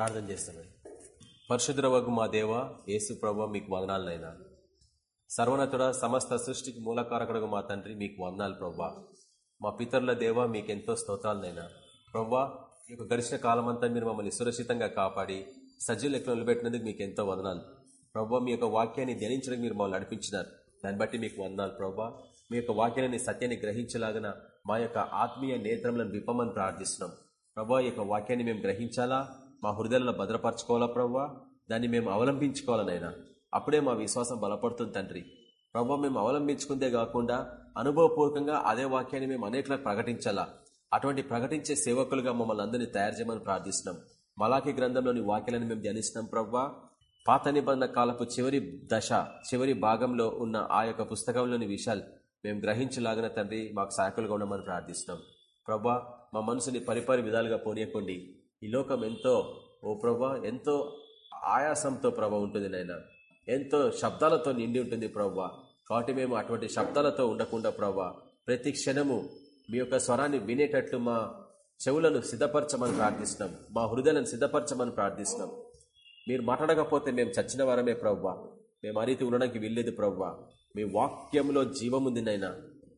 ప్రార్థన చేస్తున్నాను పరిశుద్రవగు మా దేవ యేసు ప్రభు మీకు వందనాలనైనా సర్వనతుడ సమస్త సృష్టికి మూలకారకుడు మా తండ్రి మీకు వందనాలు ప్రభా. మా పితరుల దేవ మీకెంతో స్తోత్రాలనైనా ప్రవ్వా ఈ యొక్క గడిచిన కాలం అంతా మీరు మమ్మల్ని సురక్షితంగా కాపాడి సజ్జలు ఎక్కడ నిలబెట్టినందుకు మీకు ఎంతో వందనాలు. ప్రవ్వా మీ యొక్క వాక్యాన్ని ధ్యానించడానికి మీరు మమ్మల్ని నడిపించినారు. దాన్ని బట్టి మీకు వందనాలు ప్రవ్వా మీ యొక్క వాక్యాన్ని సత్యాన్ని గ్రహించలాగన మా యొక్క ఆత్మీయ నేత్రములను విప్పమని ప్రార్థిస్తున్నాం. ప్రభా యొక్క వాక్యాన్ని మేము గ్రహించాలా? మా హృదయాలను భద్రపరచుకోవాలా ప్రవ్వా? దాన్ని మేము అవలంబించుకోవాలనైనా అప్పుడే మా విశ్వాసం బలపడుతుంది తండ్రి. ప్రభావ మేము అవలంబించుకుందే కాకుండా అనుభవపూర్వకంగా అదే వాక్యాన్ని మేము అనేకలకు ప్రకటించాలా? అటువంటి ప్రకటించే సేవకులుగా మమ్మల్ని అందరినీ తయారు చేయమని ప్రార్థిస్తున్నాం. మలాఖీ గ్రంథంలోని వాక్యాలను మేము ధ్యానిస్తున్నాం ప్రవ్వా. పాత నిబంధన కాలపు చివరి దశ చివరి భాగంలో ఉన్న ఆ యొక్క పుస్తకంలోని విషయాలు మేము గ్రహించలాగిన తండ్రి మాకు సహాయకులుగా ఉండమని ప్రార్థిస్తున్నాం. ప్రభా మా మనసుని పరిపరి విధాలుగా పోనీయకండి. ఈ లోకం ఎంతో ఓ ప్రభా ఎంతో ఆయాసంతో ప్రభ ఉంటుంది నాయన. ఎంతో శబ్దాలతో నిండి ఉంటుంది ప్రవ్వా కాబట్టి మేము అటువంటి శబ్దాలతో ఉండకుండా ప్రవ్వా ప్రతి క్షణము మీ యొక్క స్వరాన్ని వినేటట్లు మా చెవులను సిద్ధపరచమని ప్రార్థిస్తున్నాం. మా హృదయాలను సిద్ధపరచమని ప్రార్థిస్తున్నాం. మీరు మాట్లాడకపోతే మేము చచ్చిన వారమే ప్రవ్వా మేము ఆ రీతి ఉండడానికి వీల్లేదు ప్రవ్వా మీ వాక్యంలో జీవముంది నైనా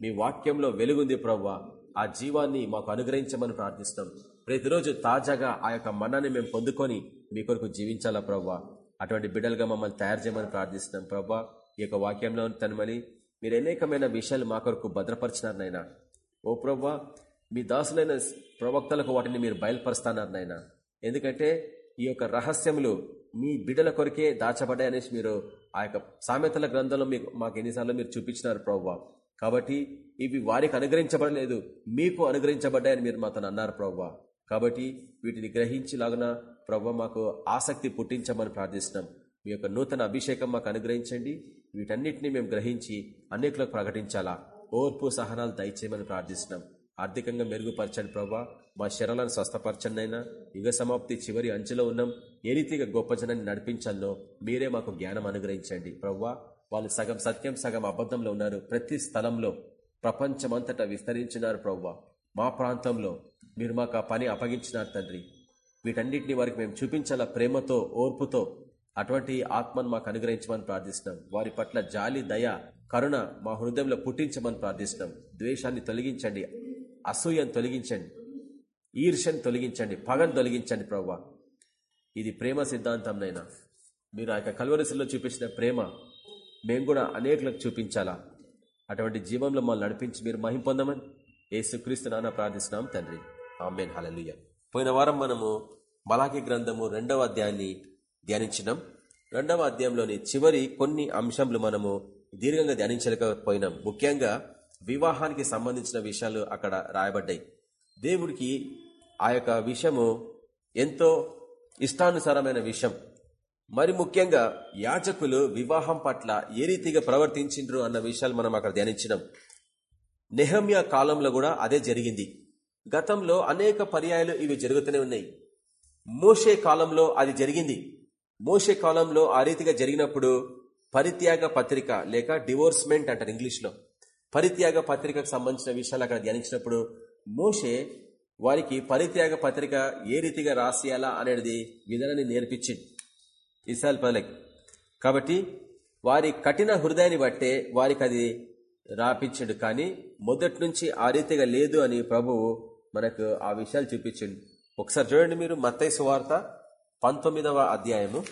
మీ వాక్యంలో వెలుగుంది ప్రవ్వా ఆ జీవాన్ని మాకు అనుగ్రహించమని ప్రార్థిస్తాం ప్రతిరోజు తాజాగా ఆ యొక్క మన్నాన్ని మేము పొందుకొని మీ కొరకు జీవించాలా ప్రవ్వా? అటువంటి బిడ్డలుగా మమ్మల్ని తయారు చేయమని ప్రార్థిస్తున్నాం ప్రవ్వా. ఈ యొక్క వాక్యంలో తనమని మీరు అనేకమైన విషయాలు మా కొరకు భద్రపరిచినారు నాయన. ఓ ప్రవ్వా మీ దాసులైన ప్రవక్తలకు వాటిని మీరు బయలుపరుస్తున్నారు నాయన. ఎందుకంటే ఈ యొక్క రహస్యములు మీ బిడ్డల కొరికే దాచబడ్డాయనేసి మీరు ఆ యొక్క సామెతల గ్రంథంలో మీకు మాకు ఎన్నిసార్లు మీరు చూపించినారు ప్రవ్వా. కాబట్టి ఇవి వారికి అనుగ్రహించబడలేదు మీకు అనుగ్రహించబడ్డాయని మీరు మాతో అన్నారు ప్రవ్వా. కాబట్టి వీటిని గ్రహించిలాగున ప్రవ్వ మాకు ఆసక్తి పుట్టించమని ప్రార్థిస్తున్నాం. మీ యొక్క నూతన అభిషేకం మాకు అనుగ్రహించండి. వీటన్నిటిని మేము గ్రహించి అనేకులకు ప్రకటించాలా? ఓర్పు సహనాలు దయచేయమని ప్రార్థిస్తున్నాం. ఆర్థికంగా మెరుగుపరచండి ప్రభా. మా శరణాలను స్వస్థపరచండి అయినా. యుగ సమాప్తి చివరి అంచులో ఉన్నాం. ఏ రీతిగా గొప్ప జనాన్ని నడిపించాలో మీరే మాకు జ్ఞానం అనుగ్రహించండి. ప్రవ్వా వాళ్ళు సగం సత్యం సగం అబద్ధంలో ఉన్నారు. ప్రతి స్థలంలో ప్రపంచమంతటా విస్తరించినారు ప్రవ్వా మా ప్రాంతంలో మీరు మాకు ఆ పని అప్పగించినారు తండ్రి. వీటన్నిటిని వారికి మేము చూపించాల ప్రేమతో ఓర్పుతో? అటువంటి ఆత్మను మాకు అనుగ్రహించమని ప్రార్థిస్తున్నాం. వారి పట్ల జాలి దయ కరుణ మా హృదయంలో పుట్టించమని ప్రార్థిస్తున్నాం. ద్వేషాన్ని తొలగించండి అసూయను తొలగించండి ఈర్ష్యను తొలగించండి పగను తొలగించండి ప్రవ్వా. ఇది ప్రేమ సిద్ధాంతంనైనా మీరు ఆ యొక్క కల్వరిసల్లో చూపించిన ప్రేమ మేము కూడా అనేకులకు చూపించాలా? అటువంటి జీవంలో మమ్మల్ని నడిపించి మీరు మహిం పొందమని ఏసుక్రీస్తు నాన్న ప్రార్థిస్తున్నాం తండ్రి. ఆమెన్ హలలుయ పోయిన వారం మనము మలాకి గ్రంథము రెండవ అధ్యాయాన్ని ధ్యానించినాం. రెండవ అధ్యాయంలోని చివరి కొన్ని అంశంలు మనము దీర్ఘంగా ధ్యానించలేకపోయినాం. ముఖ్యంగా వివాహానికి సంబంధించిన విషయాలు అక్కడ రాయబడ్డాయి. దేవుడికి ఆ యొక్క విషయము ఎంతో ఇష్టానుసారమైన విషయం. మరి ముఖ్యంగా యాచకులు వివాహం పట్ల ఏ రీతిగా ప్రవర్తించిండ్రు అన్న విషయాలు మనం అక్కడ ధ్యానించినాం. నెహమ్య కాలంలో కూడా అదే జరిగింది. గతంలో అనేక పర్యాయాలు ఇవి జరుగుతూనే ఉన్నాయి. మోషే కాలంలో అది జరిగింది. మోషే కాలంలో ఆ రీతిగా జరిగినప్పుడు పరిత్యాగ పత్రిక లేక డివోర్స్మెంట్ అంటారు ఇంగ్లీష్లో. పరిత్యాగ పత్రికకు సంబంధించిన విషయాలు అక్కడ ధ్యానించినప్పుడు మోషే వారికి పరిత్యాగ పత్రిక ఏ రీతిగా రాసేయాలా అనేది విధానాన్ని నేర్పించింది. ఇసాల్ పదలకి కాబట్టి వారి కఠిన హృదయాన్ని బట్టే వారికి అది రాపించడు. కానీ మొదటి నుంచి ఆ రీతిగా లేదు అని ప్రభువు మనకు ఆ విషయాలు చూపించండి. ఒకసారి చూడండి మీరు మత్తయ్య సువార్త పంతొమ్మిదవ అధ్యాయము.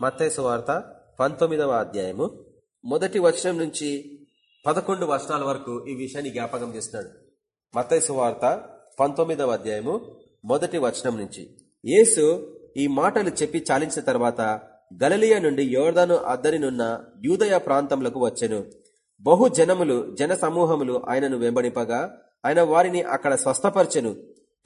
మత్తయ్య సువార్త పంతొమ్మిదవ అధ్యాయము. మొదటి వచనం నుంచి పదకొండు వచనాల వరకు ఈ విషయాన్ని జ్ఞాపకం చేస్తున్నాడు. మత్తయ్య సువార్త పంతొమ్మిదవ అధ్యాయము మొదటి వచనం నుంచి. యేసు ఈ మాటలు చెప్పి చాలించిన తర్వాత గలలియా నుండి యోర్దాను అద్దరినున్న యూదయ ప్రాంతంలోకి వచ్చెను. బహు జనములు జన సమూహములు ఆయనను వెంబడింపగా ఆయన వారిని అక్కడ స్వస్థపరచెను.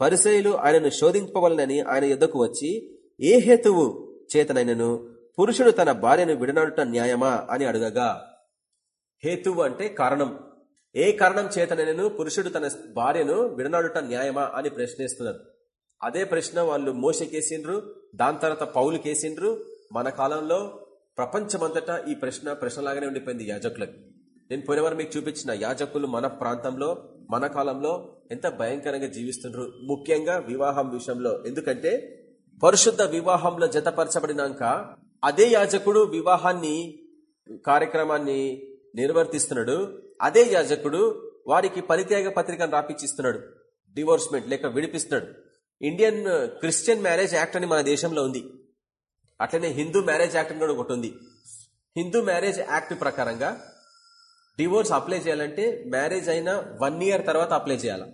పరిసయులు ఆయనను శోధింపవలనని ఆయన యుద్ధకు వచ్చి ఏ హేతువు చేతనైనను? పురుషుడు తన భార్యను విడనాడుట న్యాయమా? అని అడగగా హేతువు అంటే కారణం. ఏ కారణం చేతనైనను? పురుషుడు తన భార్యను విడనాడుట న్యాయమా? అని ప్రశ్నిస్తున్నారు. అదే ప్రశ్న వాళ్ళు మోసకేసిండ్రు దాని తర్వాత పౌలు కేసిండ్రు మన కాలంలో ప్రపంచమంతటా ఈ ప్రశ్న ప్రశ్నలాగానే ఉండిపోయింది యాజకులకు. నేను పోయినవారు మీకు చూపించిన యాజకులు మన ప్రాంతంలో మన కాలంలో ఎంత భయంకరంగా జీవిస్తుండ్రు. ముఖ్యంగా వివాహం విషయంలో. ఎందుకంటే పరిశుద్ధ వివాహంలో జతపరచబడినాక అదే యాజకుడు వివాహాన్ని కార్యక్రమాన్ని నిర్వర్తిస్తున్నాడు. అదే యాజకుడు వారికి పరిత్యాగ పత్రికను రాపిచ్చిస్తున్నాడు. డివోర్స్మెంట్ లేక విడిపిస్తున్నాడు. ఇండియన్ క్రిస్టియన్ మ్యారేజ్ యాక్ట్ అని మన దేశంలో ఉంది. అట్లనే హిందూ మ్యారేజ్ యాక్ట్ అని కూడా ఒకటి ఉంది. హిందూ మ్యారేజ్ యాక్ట్ ప్రకారంగా డివోర్స్ అప్లై చేయాలంటే మ్యారేజ్ అయిన వన్ ఇయర్ తర్వాత అప్లై చేయాలి?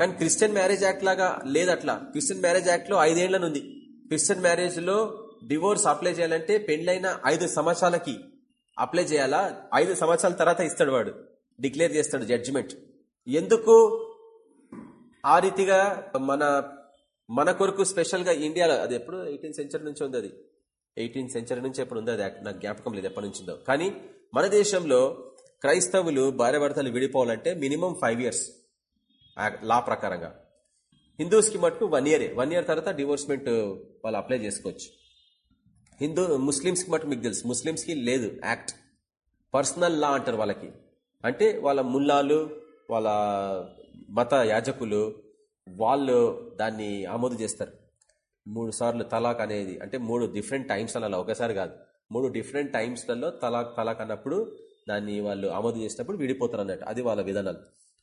కానీ క్రిస్టియన్ మ్యారేజ్ యాక్ట్ లాగా లేదు అట్లా క్రిస్టియన్ మ్యారేజ్ యాక్ట్లో ఐదేళ్ళ ఉంది. క్రిస్టియన్ మ్యారేజ్లో డివోర్స్ అప్లై చేయాలంటే పెళ్ళైన ఐదు సంవత్సరాలకి అప్లై చేయాలా? ఐదు సంవత్సరాల తర్వాత ఇస్తాడు వాడు. డిక్లేర్ చేస్తాడు జడ్జిమెంట్. ఎందుకు? ఆ రీతిగా మన మన కొరకు స్పెషల్గా ఇండియాలో అది ఎప్పుడు ఎయిటీన్ సెంచరీ నుంచి ఉంది అది. ఎయిటీన్ సెంచరీ నుంచి ఎప్పుడు ఉంది అది నాకు జ్ఞాపకం లేదు ఎప్పటి నుంచిందో. కానీ మన దేశంలో క్రైస్తవులు భార్యాభర్తలు విడిపోవాలంటే మినిమం ఫైవ్ ఇయర్స్. లా ప్రకారంగా. హిందూస్కి మటుకు వన్ ఇయరే. వన్ ఇయర్ తర్వాత డివోర్స్మెంట్ వాళ్ళు అప్లై చేసుకోవచ్చు. హిందూ ముస్లిమ్స్కి మటుకు మీకు తెలుసు. ముస్లిమ్స్కి లేదు యాక్ట్. పర్సనల్ లా అంటారు వాళ్ళకి. అంటే వాళ్ళ ముల్లాలు వాళ్ళ మత యాజకులు వాళ్ళు దాన్ని ఆమోదు చేస్తారు. మూడు సార్లు తలాక్ అనేది అంటే మూడు డిఫరెంట్ టైమ్స్ అలా ఒకసారి కాదు. మూడు డిఫరెంట్ టైమ్స్లలో తలాక్ తలాక్ అన్నప్పుడు దాన్ని వాళ్ళు ఆమోదు చేసినప్పుడు విడిపోతారు అన్నట్టు అది వాళ్ళ విధానాలు.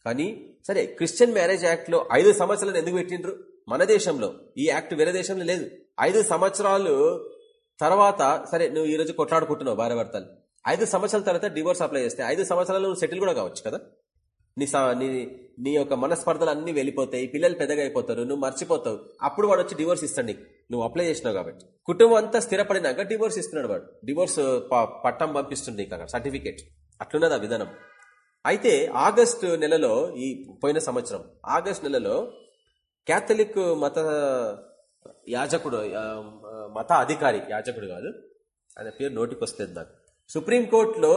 కానీ సరే క్రిస్టియన్ మ్యారేజ్ యాక్ట్లో ఐదు సంవత్సరాలు ఎందుకు పెట్టిండ్రు? మన దేశంలో. ఈ యాక్ట్ వేరే దేశంలో లేదు. ఐదు సంవత్సరాలు తర్వాత సరే నువ్వు ఈరోజు కొట్లాడుకుంటున్నావు భార్య భర్తలు. ఐదు సంవత్సరాల తర్వాత డివోర్స్ అప్లై చేస్తే ఐదు సంవత్సరాలు నువ్వు సెటిల్ కూడా కావచ్చు కదా? నీ నీ నీ యొక్క మనస్పర్ధలు అన్ని వెళ్ళిపోతాయి పిల్లలు పెద్దగా అయిపోతారు నువ్వు మర్చిపోతావు. అప్పుడు వాడు వచ్చి డివోర్స్ ఇస్తాడు నీకు. నువ్వు అప్లై చేసినావు కాబట్టి. కుటుంబం అంతా స్థిరపడినాక డివోర్స్ ఇస్తున్నాడు వాడు. డివోర్స్ పట్టం పంపిస్తుంది నీకు అక్కడ సర్టిఫికేట్ అట్లున్నది ఆ విధానం. అయితే ఆగస్టు నెలలో ఈ పోయిన సంవత్సరం ఆగస్టు నెలలో క్యాథలిక్ మత యాజకుడు మత అధికారి యాజకుడు కాదు ఆయన పేరు నోటికి వస్తుంది నాకు సుప్రీంకోర్టులో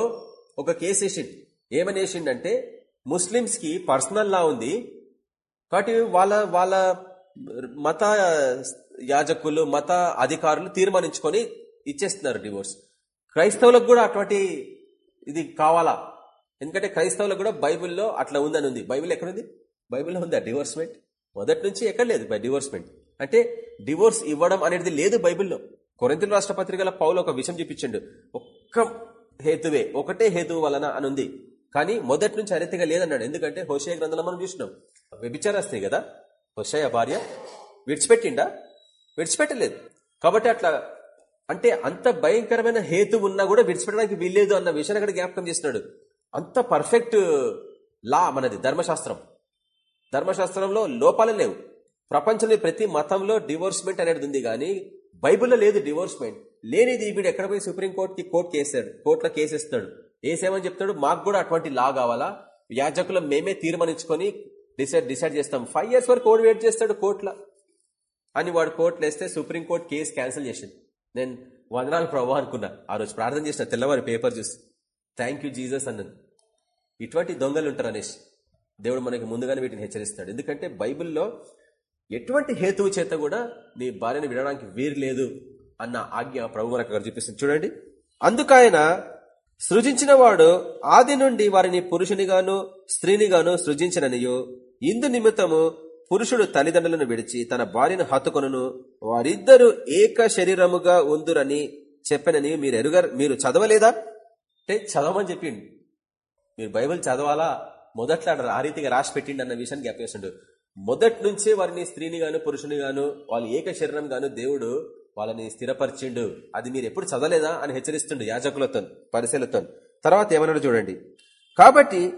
ఒక కేసు వేసిండు. ఏమని వేసిండంటే ముస్లిమ్స్కి పర్సనల్ లా ఉంది కాబట్టి వాళ్ళ వాళ్ళ మత యాజకులు మత అధికారులు తీర్మానించుకొని ఇచ్చేస్తున్నారు డివోర్స్. క్రైస్తవులకు కూడా అటువంటి ఇది కావాలా? ఎందుకంటే క్రైస్తవులకు కూడా బైబిల్లో అట్లా ఉందని ఉంది. బైబిల్ ఎక్కడుంది? బైబిల్లో ఉందా? డివోర్స్మెంట్? మొదటి నుంచి ఎక్కడ లేదు బై డివోర్స్మెంట్. అంటే డివోర్స్ ఇవ్వడం అనేది లేదు బైబిల్లో. కొరింతల రాష్ట్ర పత్రికల పౌలు ఒక విషయం చూపించండు. ఒక్క హేతువే ఒకటే హేతువు వలన అని ఉంది. కానీ మొదటి నుంచి అరితిగా లేదన్నాడు. ఎందుకంటే హోషయ గ్రంథంలో మనం చూసినాం. వ్యభిచారస్తే కదా? హోషయ భార్య విడిచిపెట్టిండా? విడిచిపెట్టలేదు. కాబట్టి అట్లా అంటే అంత భయంకరమైన హేతు ఉన్నా కూడా విడిచిపెట్టడానికి వీల్లేదు అన్న విషయాన్ని అక్కడ జ్ఞాపకం చేస్తున్నాడు. అంత పర్ఫెక్ట్ లా మనది ధర్మశాస్త్రం. ధర్మశాస్త్రంలో లోపాలు లేవు. ప్రపంచంలో ప్రతి మతంలో డివోర్స్మెంట్ అనేది ఉంది కానీ బైబిల్లో లేదు డివోర్స్మెంట్ లేనిది వీడు ఎక్కడ పోయి సుప్రీంకోర్టుకి కోర్టు కేసాడు కోర్టులో కేసేస్తాడు. ఏసేమని చెప్తాడు మాకు కూడా అటువంటి లా కావాలా? యాజకులు మేమే తీర్మానించుకొని డిసైడ్ డిసైడ్ చేస్తాం. ఫైవ్ ఇయర్స్ వరకు కోడ్ వెయిట్ చేస్తాడు కోర్టులో. అని వాడు కోర్టులో వేస్తే సుప్రీంకోర్టు కేసు క్యాన్సిల్ చేసింది. నేను వందనాలు ప్రభావ అనుకున్నా. ఆ రోజు ప్రార్థన చేసిన తెల్లవారి పేపర్ చూసి. థ్యాంక్ యూ జీసస్ అన్నది. ఇటువంటి దొంగలు ఉంటారు అనేసి దేవుడు మనకి ముందుగానే వీటిని హెచ్చరిస్తాడు. ఎందుకంటే బైబిల్లో ఎటువంటి హేతువు చేత కూడా నీ భార్యను వినడానికి వీరు లేదు అన్న ఆజ్ఞ ప్రభు మనకు అక్కడ చూపిస్తుంది. చూడండి. అందుకైన సృజించిన వాడు ఆది నుండి వారిని పురుషునిగాను స్త్రీనిగాను సృజించిననియో. ఇందు నిమిత్తము పురుషుడు తల్లిదండ్రులను విడిచి తన భార్యను హత్తుకొను వారిద్దరూ ఏక శరీరముగా ఉందురని చెప్పనని మీరు ఎరుగర్ మీరు చదవలేదా? అంటే చదవమని చెప్పిండు. మీరు బైబిల్ చదవాలా? మొదట్లో ఆ రీతిగా రాసి పెట్టిండి అన్న విషయాన్ని జ్ఞాపేస్తుండు మొదటి నుంచే వారిని స్త్రీని గాను పురుషుని గాను వాళ్ళు ఏక శరీరం గాను దేవుడు వాళ్ళని స్థిరపరిచిండు. అది మీరు ఎప్పుడు చదవలేదా అని హెచ్చరిస్తుండు యాజకులతో పరిశీలతో తర్వాత ఏమన్నాడు చూడండి. కాబట్టి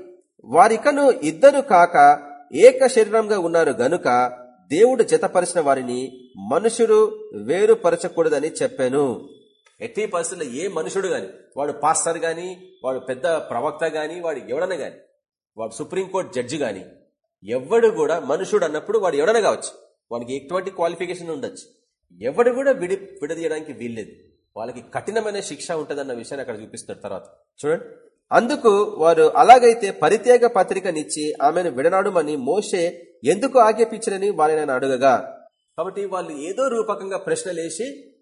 వారికను ఇద్దరు కాక ఏక శరీరంగా ఉన్నారు గనుక దేవుడు జతపరిచిన వారిని మనుషుడు వేరుపరచకూడదని చెప్పాను. ఎట్టి పరిస్థితుల్లో ఏ మనుషుడు గాని వాడు పాస్టర్ గాని వాడు పెద్ద ప్రవక్త గాని వాడు ఎవడన గాని వాడు సుప్రీంకోర్టు జడ్జి గాని ఎవడు కూడా మనుషుడు అన్నప్పుడు వాడు ఎవడన కావచ్చు. వాడికి ఎటువంటి క్వాలిఫికేషన్ ఉండొచ్చు. ఎవడు కూడా విడి విడదీయడానికి వీల్లేదు. వాళ్ళకి కఠినమైన శిక్ష ఉంటుందన్న విషయాన్ని అక్కడ చూపిస్తాడు తర్వాత. చూడండి. అందుకు వారు అలాగైతే పరిత్యాగ పత్రికనిచ్చి ఆమెను విడనాడుమని మోసే ఎందుకు ఆజ్ఞాపించరని వారిని అడుగగా. కాబట్టి వాళ్ళు ఏదో రూపకంగా ప్రశ్నలేసి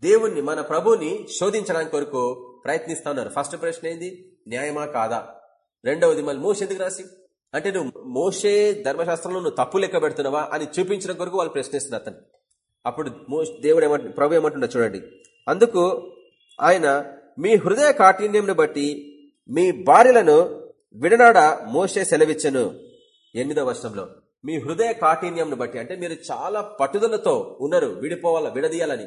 దేవుణ్ణి మన ప్రభుని శోధించడానికి కొరకు ప్రయత్నిస్తా ఉన్నారు. ఫస్ట్ ప్రశ్న ఏంది? న్యాయమా కాదా? రెండవది మళ్ళీ మోస ఎందుకు రాసి? అంటే నువ్వు మోసే ధర్మశాస్త్రంలో నువ్వు తప్పు లెక్క పెడుతున్నావా అని చూపించడం కొరకు వాళ్ళు ప్రశ్నిస్తున్నారు అతను. అప్పుడు దేవుడు ఏమంటు ప్రభు ఏమంటున్నా చూడండి. అందుకు ఆయన మీ హృదయ కాఠిన్యంను బట్టి మీ భార్యలను విడనాడ మోసే సెలవిచ్చను. ఎనిమిదో వర్షంలో మీ హృదయ కాఠిన్యంను బట్టి అంటే మీరు చాలా పట్టుదలతో ఉన్నారు విడిపోవాల విడదీయాలని.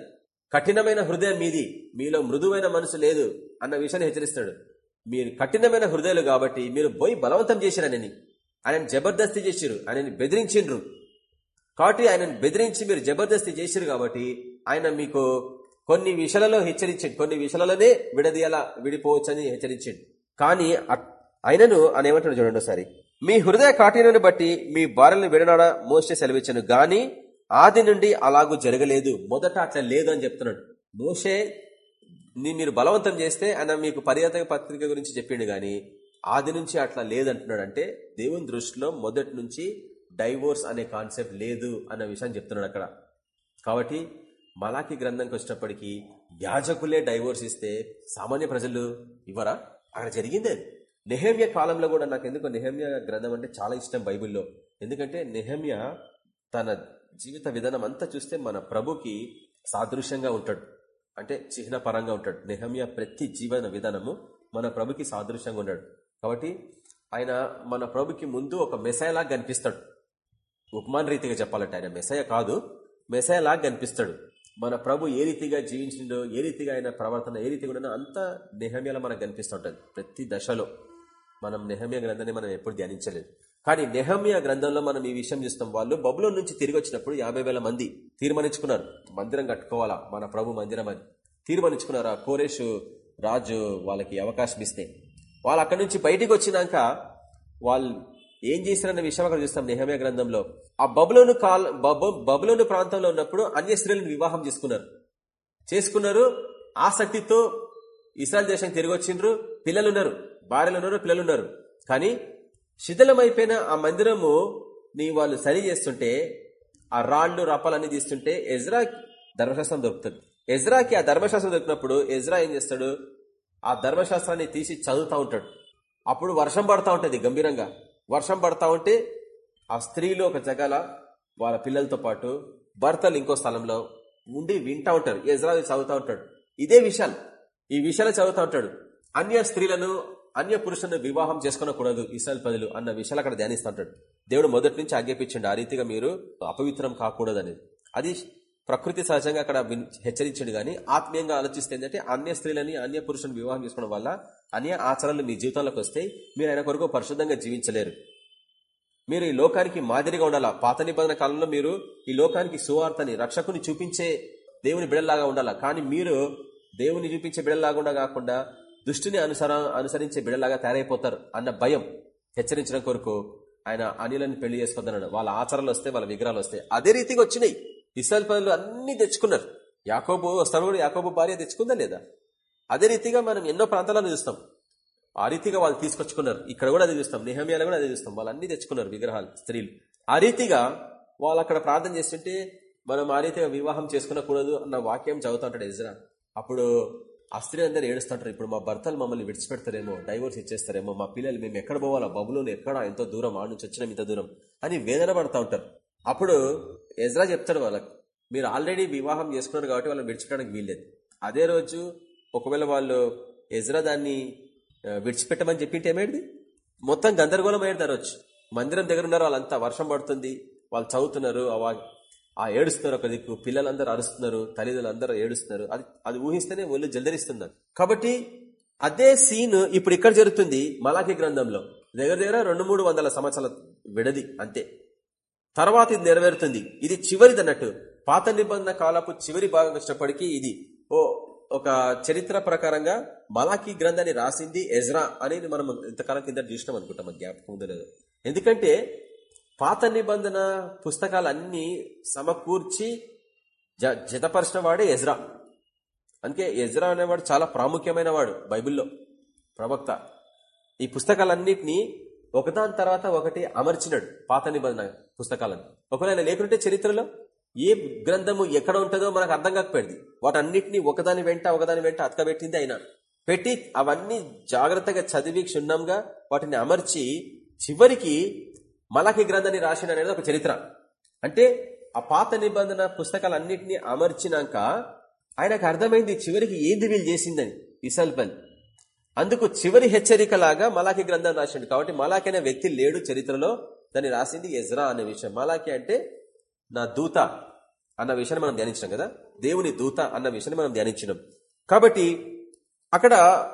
కఠినమైన హృదయం మీది మీలో మృదువైన మనసు లేదు అన్న విషయాన్ని హెచ్చరిస్తాడు. మీరు కఠినమైన హృదయాలు కాబట్టి మీరు పోయి బలవంతం చేశారు ఆయనని. ఆయన జబర్దస్తి చేసిరు ఆయనని బెదిరించిండ్రు. కాబట్టి ఆయనను బెదిరించి మీరు జబర్దస్తి చేసిరు కాబట్టి ఆయన మీకు కొన్ని విషయాలలో హెచ్చరించండి కొన్ని విషయాలలోనే విడదీయాలా విడిపోవచ్చని హెచ్చరించండి. కానీ ఆయనను అని ఏమంటాడు చూడండి ఒకసారి. మీ హృదయ కాఠినను బట్టి మీ భార్యను విడనాడ మోసే సెలవిచ్చాను గాని ఆది నుండి అలాగూ జరగలేదు. మొదట అట్లా లేదు అని చెప్తున్నాడు. మోసే మీరు బలవంతం చేస్తే ఆయన మీకు పర్యాటక పత్రిక గురించి చెప్పిండు గాని ఆది నుంచి అట్లా లేదంటున్నాడు. అంటే దేవుని దృష్టిలో మొదటి నుంచి డైవోర్స్ అనే కాన్సెప్ట్ లేదు అన్న విషయాన్ని చెప్తున్నాడు అక్కడ. కాబట్టి మలాకి గ్రంథంకి వచ్చినప్పటికీ యాజకులే డైవోర్స్ ఇస్తే సామాన్య ప్రజలు ఇవ్వరా? అక్కడ జరిగిందే నెహమ్య కాలంలో కూడా నాకు ఎందుకో నెహమ్య గ్రంథం అంటే చాలా ఇష్టం బైబిల్లో. ఎందుకంటే నెహమ్య తన జీవిత విధానం అంతా చూస్తే మన ప్రభుకి సాదృశ్యంగా ఉంటాడు. అంటే చిహ్న పరంగా ఉంటాడు. నెహమ్య ప్రతి జీవన విధానము మన ప్రభుకి సాదృశ్యంగా ఉన్నాడు. కాబట్టి ఆయన మన ప్రభుకి ముందు ఒక మెసాయలాగా కనిపిస్తాడు. ఉపమాన రీతిగా చెప్పాలంటే ఆయన మెసయ కాదు మెసయలాగా కనిపిస్తాడు. మన ప్రభు ఏ రీతిగా జీవించిండో ఏ రీతిగా ఆయన ప్రవర్తన ఏ రీతిగా ఉండో అంత నెహమ్యలో మనకు కనిపిస్తుంటది. ప్రతి దశలో మనం నెహమ్య గ్రంథాన్ని మనం ఎప్పుడు ధ్యానించలేదు. కానీ నెహమ్య గ్రంథంలో మనం ఈ విషయం చూస్తాం. వాళ్ళు బబులో నుంచి తిరిగి వచ్చినప్పుడు యాభై మంది తీర్మానించుకున్నారు. మందిరం కట్టుకోవాలా? మన ప్రభు మందిరం అని తీర్మానించుకున్నారు? ఆ కోరేషు రాజు వాళ్ళకి అవకాశం ఇస్తే. వాళ్ళు అక్కడి నుంచి బయటికి వచ్చినాక వాళ్ళు ఏం చేశారన్న విషయం అక్కడ చూస్తాం నెహమే గ్రంథంలో. ఆ బబులోను కాల్ బబులోను ప్రాంతంలో ఉన్నప్పుడు అన్య స్త్రీలను వివాహం చేసుకున్నారు. చేసుకున్నారు ఆసక్తితో ఇస్రాయల్ దేశం తిరిగి వచ్చిండ్రు పిల్లలున్నారు భార్యలు ఉన్నారు పిల్లలున్నారు. కానీ శిథిలమైపోయిన ఆ మందిరము నీ వాళ్ళు సరి చేస్తుంటే ఆ రాళ్ళు రపాలన్నీ తీస్తుంటే ఎజ్రా ధర్మశాస్త్రం దొరుకుతుంది. ఎజ్రాకి ఆ ధర్మశాస్త్రం దొరికినప్పుడు ఎజ్రా ఏం చేస్తాడు? ఆ ధర్మశాస్త్రాన్ని తీసి చదువుతా ఉంటాడు. అప్పుడు వర్షం పడతా ఉంటుంది గంభీరంగా. వర్షం పడతా ఉంటే ఆ స్త్రీలు ఒక జగల వాళ్ళ పిల్లలతో పాటు భర్తలు ఇంకో స్థలంలో ఉండి వింటా ఉంటారు. ఎజ్రాలు చదువుతా ఉంటాడు. ఇదే విషయాలు. ఈ విషయాలు చదువుతా ఉంటాడు. అన్య స్త్రీలను అన్య పురుషులను వివాహం చేసుకునకూడదు ఇసల్ పదులు అన్న విషయాలు అక్కడ ధ్యానిస్తూ ఉంటాడు. దేవుడు మొదటి నుంచి ఆజ్ఞాపించండి ఆ రీతిగా మీరు అపవిత్రం కాకూడదని అది ప్రకృతి సహజంగా అక్కడ హెచ్చరించండి కానీ ఆత్మీయంగా ఆలోచిస్తే ఏంటంటే అన్య స్త్రీలని అన్య పురుషుని వివాహం చేసుకోవడం వల్ల అన్య ఆచరణలు మీ జీవితంలోకి వస్తే మీరు ఆయన కొరకు పరిశుద్ధంగా జీవించలేరు. మీరు ఈ లోకానికి మాదిరిగా ఉండాలా? పాత నిబంధన కాలంలో మీరు ఈ లోకానికి సువార్తని రక్షకుని చూపించే దేవుని బిడల్లాగా ఉండాలా? కానీ మీరు దేవుని చూపించే బిడల్లాగా కాకుండా దుష్టిని అనుసర అనుసరించే బిడలాగా తయారైపోతారు అన్న భయం హెచ్చరించడం కొరకు ఆయన అనిలని పెళ్ళి చేసుకుందన్నాడు. వాళ్ళ ఆచారాలు వస్తే వాళ్ళ విగ్రహాలు వస్తాయి అదే రీతిగా వచ్చినాయి. ఇస్రాయల్ పనులు అన్ని తెచ్చుకున్నారు. యాకోబు వస్తాడు కూడా యాకోబు భార్య తెచ్చుకుందా లేదా? అదే రీతిగా మనం ఎన్నో ప్రాంతాలను చూస్తాం. ఆ రీతిగా వాళ్ళు తీసుకొచ్చుకున్నారు. ఇక్కడ కూడా అదే చూస్తాం. నిహమ్యాలు కూడా అదే చూస్తాం. వాళ్ళు అన్ని తెచ్చుకున్నారు విగ్రహాలు స్త్రీలు. ఆ రీతిగా వాళ్ళు అక్కడ ప్రార్థన చేస్తుంటే మనం ఆ రీతిగా వివాహం చేసుకునకూడదు అన్న వాక్యం చదువుతుంటాడు ఎజ్రా. అప్పుడు ఆ స్త్రీ అందరూ ఏడుస్తుంటారు ఇప్పుడు మా భర్తలు మమ్మల్ని విడిచిపెడతారేమో డైవోర్స్ ఇచ్చేస్తారేమో మా పిల్లలు మేము ఎక్కడ పోవాలా బబులోని ఎక్కడ ఎంతో దూరం ఆ నుంచి వచ్చినాం ఇంత దూరం అని వేదన పడతా ఉంటారు. అప్పుడు ఎజ్రా చెప్తాడు వాళ్ళకి మీరు ఆల్రెడీ వివాహం చేసుకున్నారు కాబట్టి వాళ్ళని విడిచిపెట్టడానికి వీల్లేదు. అదే రోజు ఒకవేళ వాళ్ళు ఎజ్రా దాన్ని విడిచిపెట్టమని చెప్పింటే ఏమేది? మొత్తం గందరగోళం అయ్యారు రోజు. మందిరం దగ్గర ఉన్నారు వాళ్ళంతా వర్షం పడుతుంది వాళ్ళు చదువుతున్నారు ఆ ఏడుస్తున్నారు ఒక దిక్కు పిల్లలందరూ అరుస్తున్నారు తల్లిదండ్రులు అందరూ ఏడుస్తున్నారు అది అది ఊహిస్తేనే ఒళ్ళు జల్దరిస్తున్నారు కాబట్టి అదే సీన్ ఇప్పుడు ఇక్కడ జరుగుతుంది మలాఖీ గ్రంథంలో. దగ్గర దగ్గర రెండు మూడు వందల సంవత్సరాల విడది అంతే. తర్వాత ఇది నెరవేరుతుంది. ఇది చివరిది అన్నట్టు. పాత నిబంధన కాలపు చివరి భాగం వచ్చినప్పటికీ ఇది ఓ ఒక చరిత్ర ప్రకారంగా మలాఖీ గ్రంథాన్ని రాసింది ఎజ్రా అనేది మనం ఇంతకాలం కింద చూసినాం అనుకుంటాం జ్ఞాపకం ఉందో లేదు. ఎందుకంటే పాత నిబంధన పుస్తకాలన్నీ సమకూర్చి జతపరిచిన వాడే ఎజ్రా. అందుకే ఎజ్రా అనేవాడు చాలా ప్రాముఖ్యమైన వాడు బైబిల్లో ప్రవక్త. ఈ పుస్తకాలన్నింటినీ ఒకదాని తర్వాత ఒకటి అమర్చినాడు పాత నిబంధన పుస్తకాలను. ఒకవేళ లేకుంటే చరిత్రలో ఏ గ్రంథము ఎక్కడ ఉంటుందో మనకు అర్థం కాకపోయింది. వాటన్నిటిని ఒకదాని వెంట ఒకదాని వెంట అతకబెట్టింది అయినా పెట్టి అవన్నీ జాగ్రత్తగా చదివి క్షుణ్ణంగా వాటిని అమర్చి చివరికి మలకి గ్రంథాన్ని రాసిన అనేది ఒక చరిత్ర. అంటే ఆ పాత నిబంధన పుస్తకాలన్నింటినీ అమర్చినాక ఆయనకు అర్థమైంది చివరికి ఏంది వీళ్ళు చేసిందని. ఇసల్పల్ అందుకు చివరి హెచ్చరిక లాగా గ్రంథం రాసిండు. కాబట్టి మలాకి అనే వ్యక్తి లేడు చరిత్రలో. దాన్ని రాసింది ఎజ్రా అనే విషయం. మలాకి అంటే నా దూత అన్న విషయాన్ని మనం ధ్యానించినాం కదా? దేవుని దూత అన్న విషయాన్ని మనం ధ్యానించినాం. కాబట్టి అక్కడ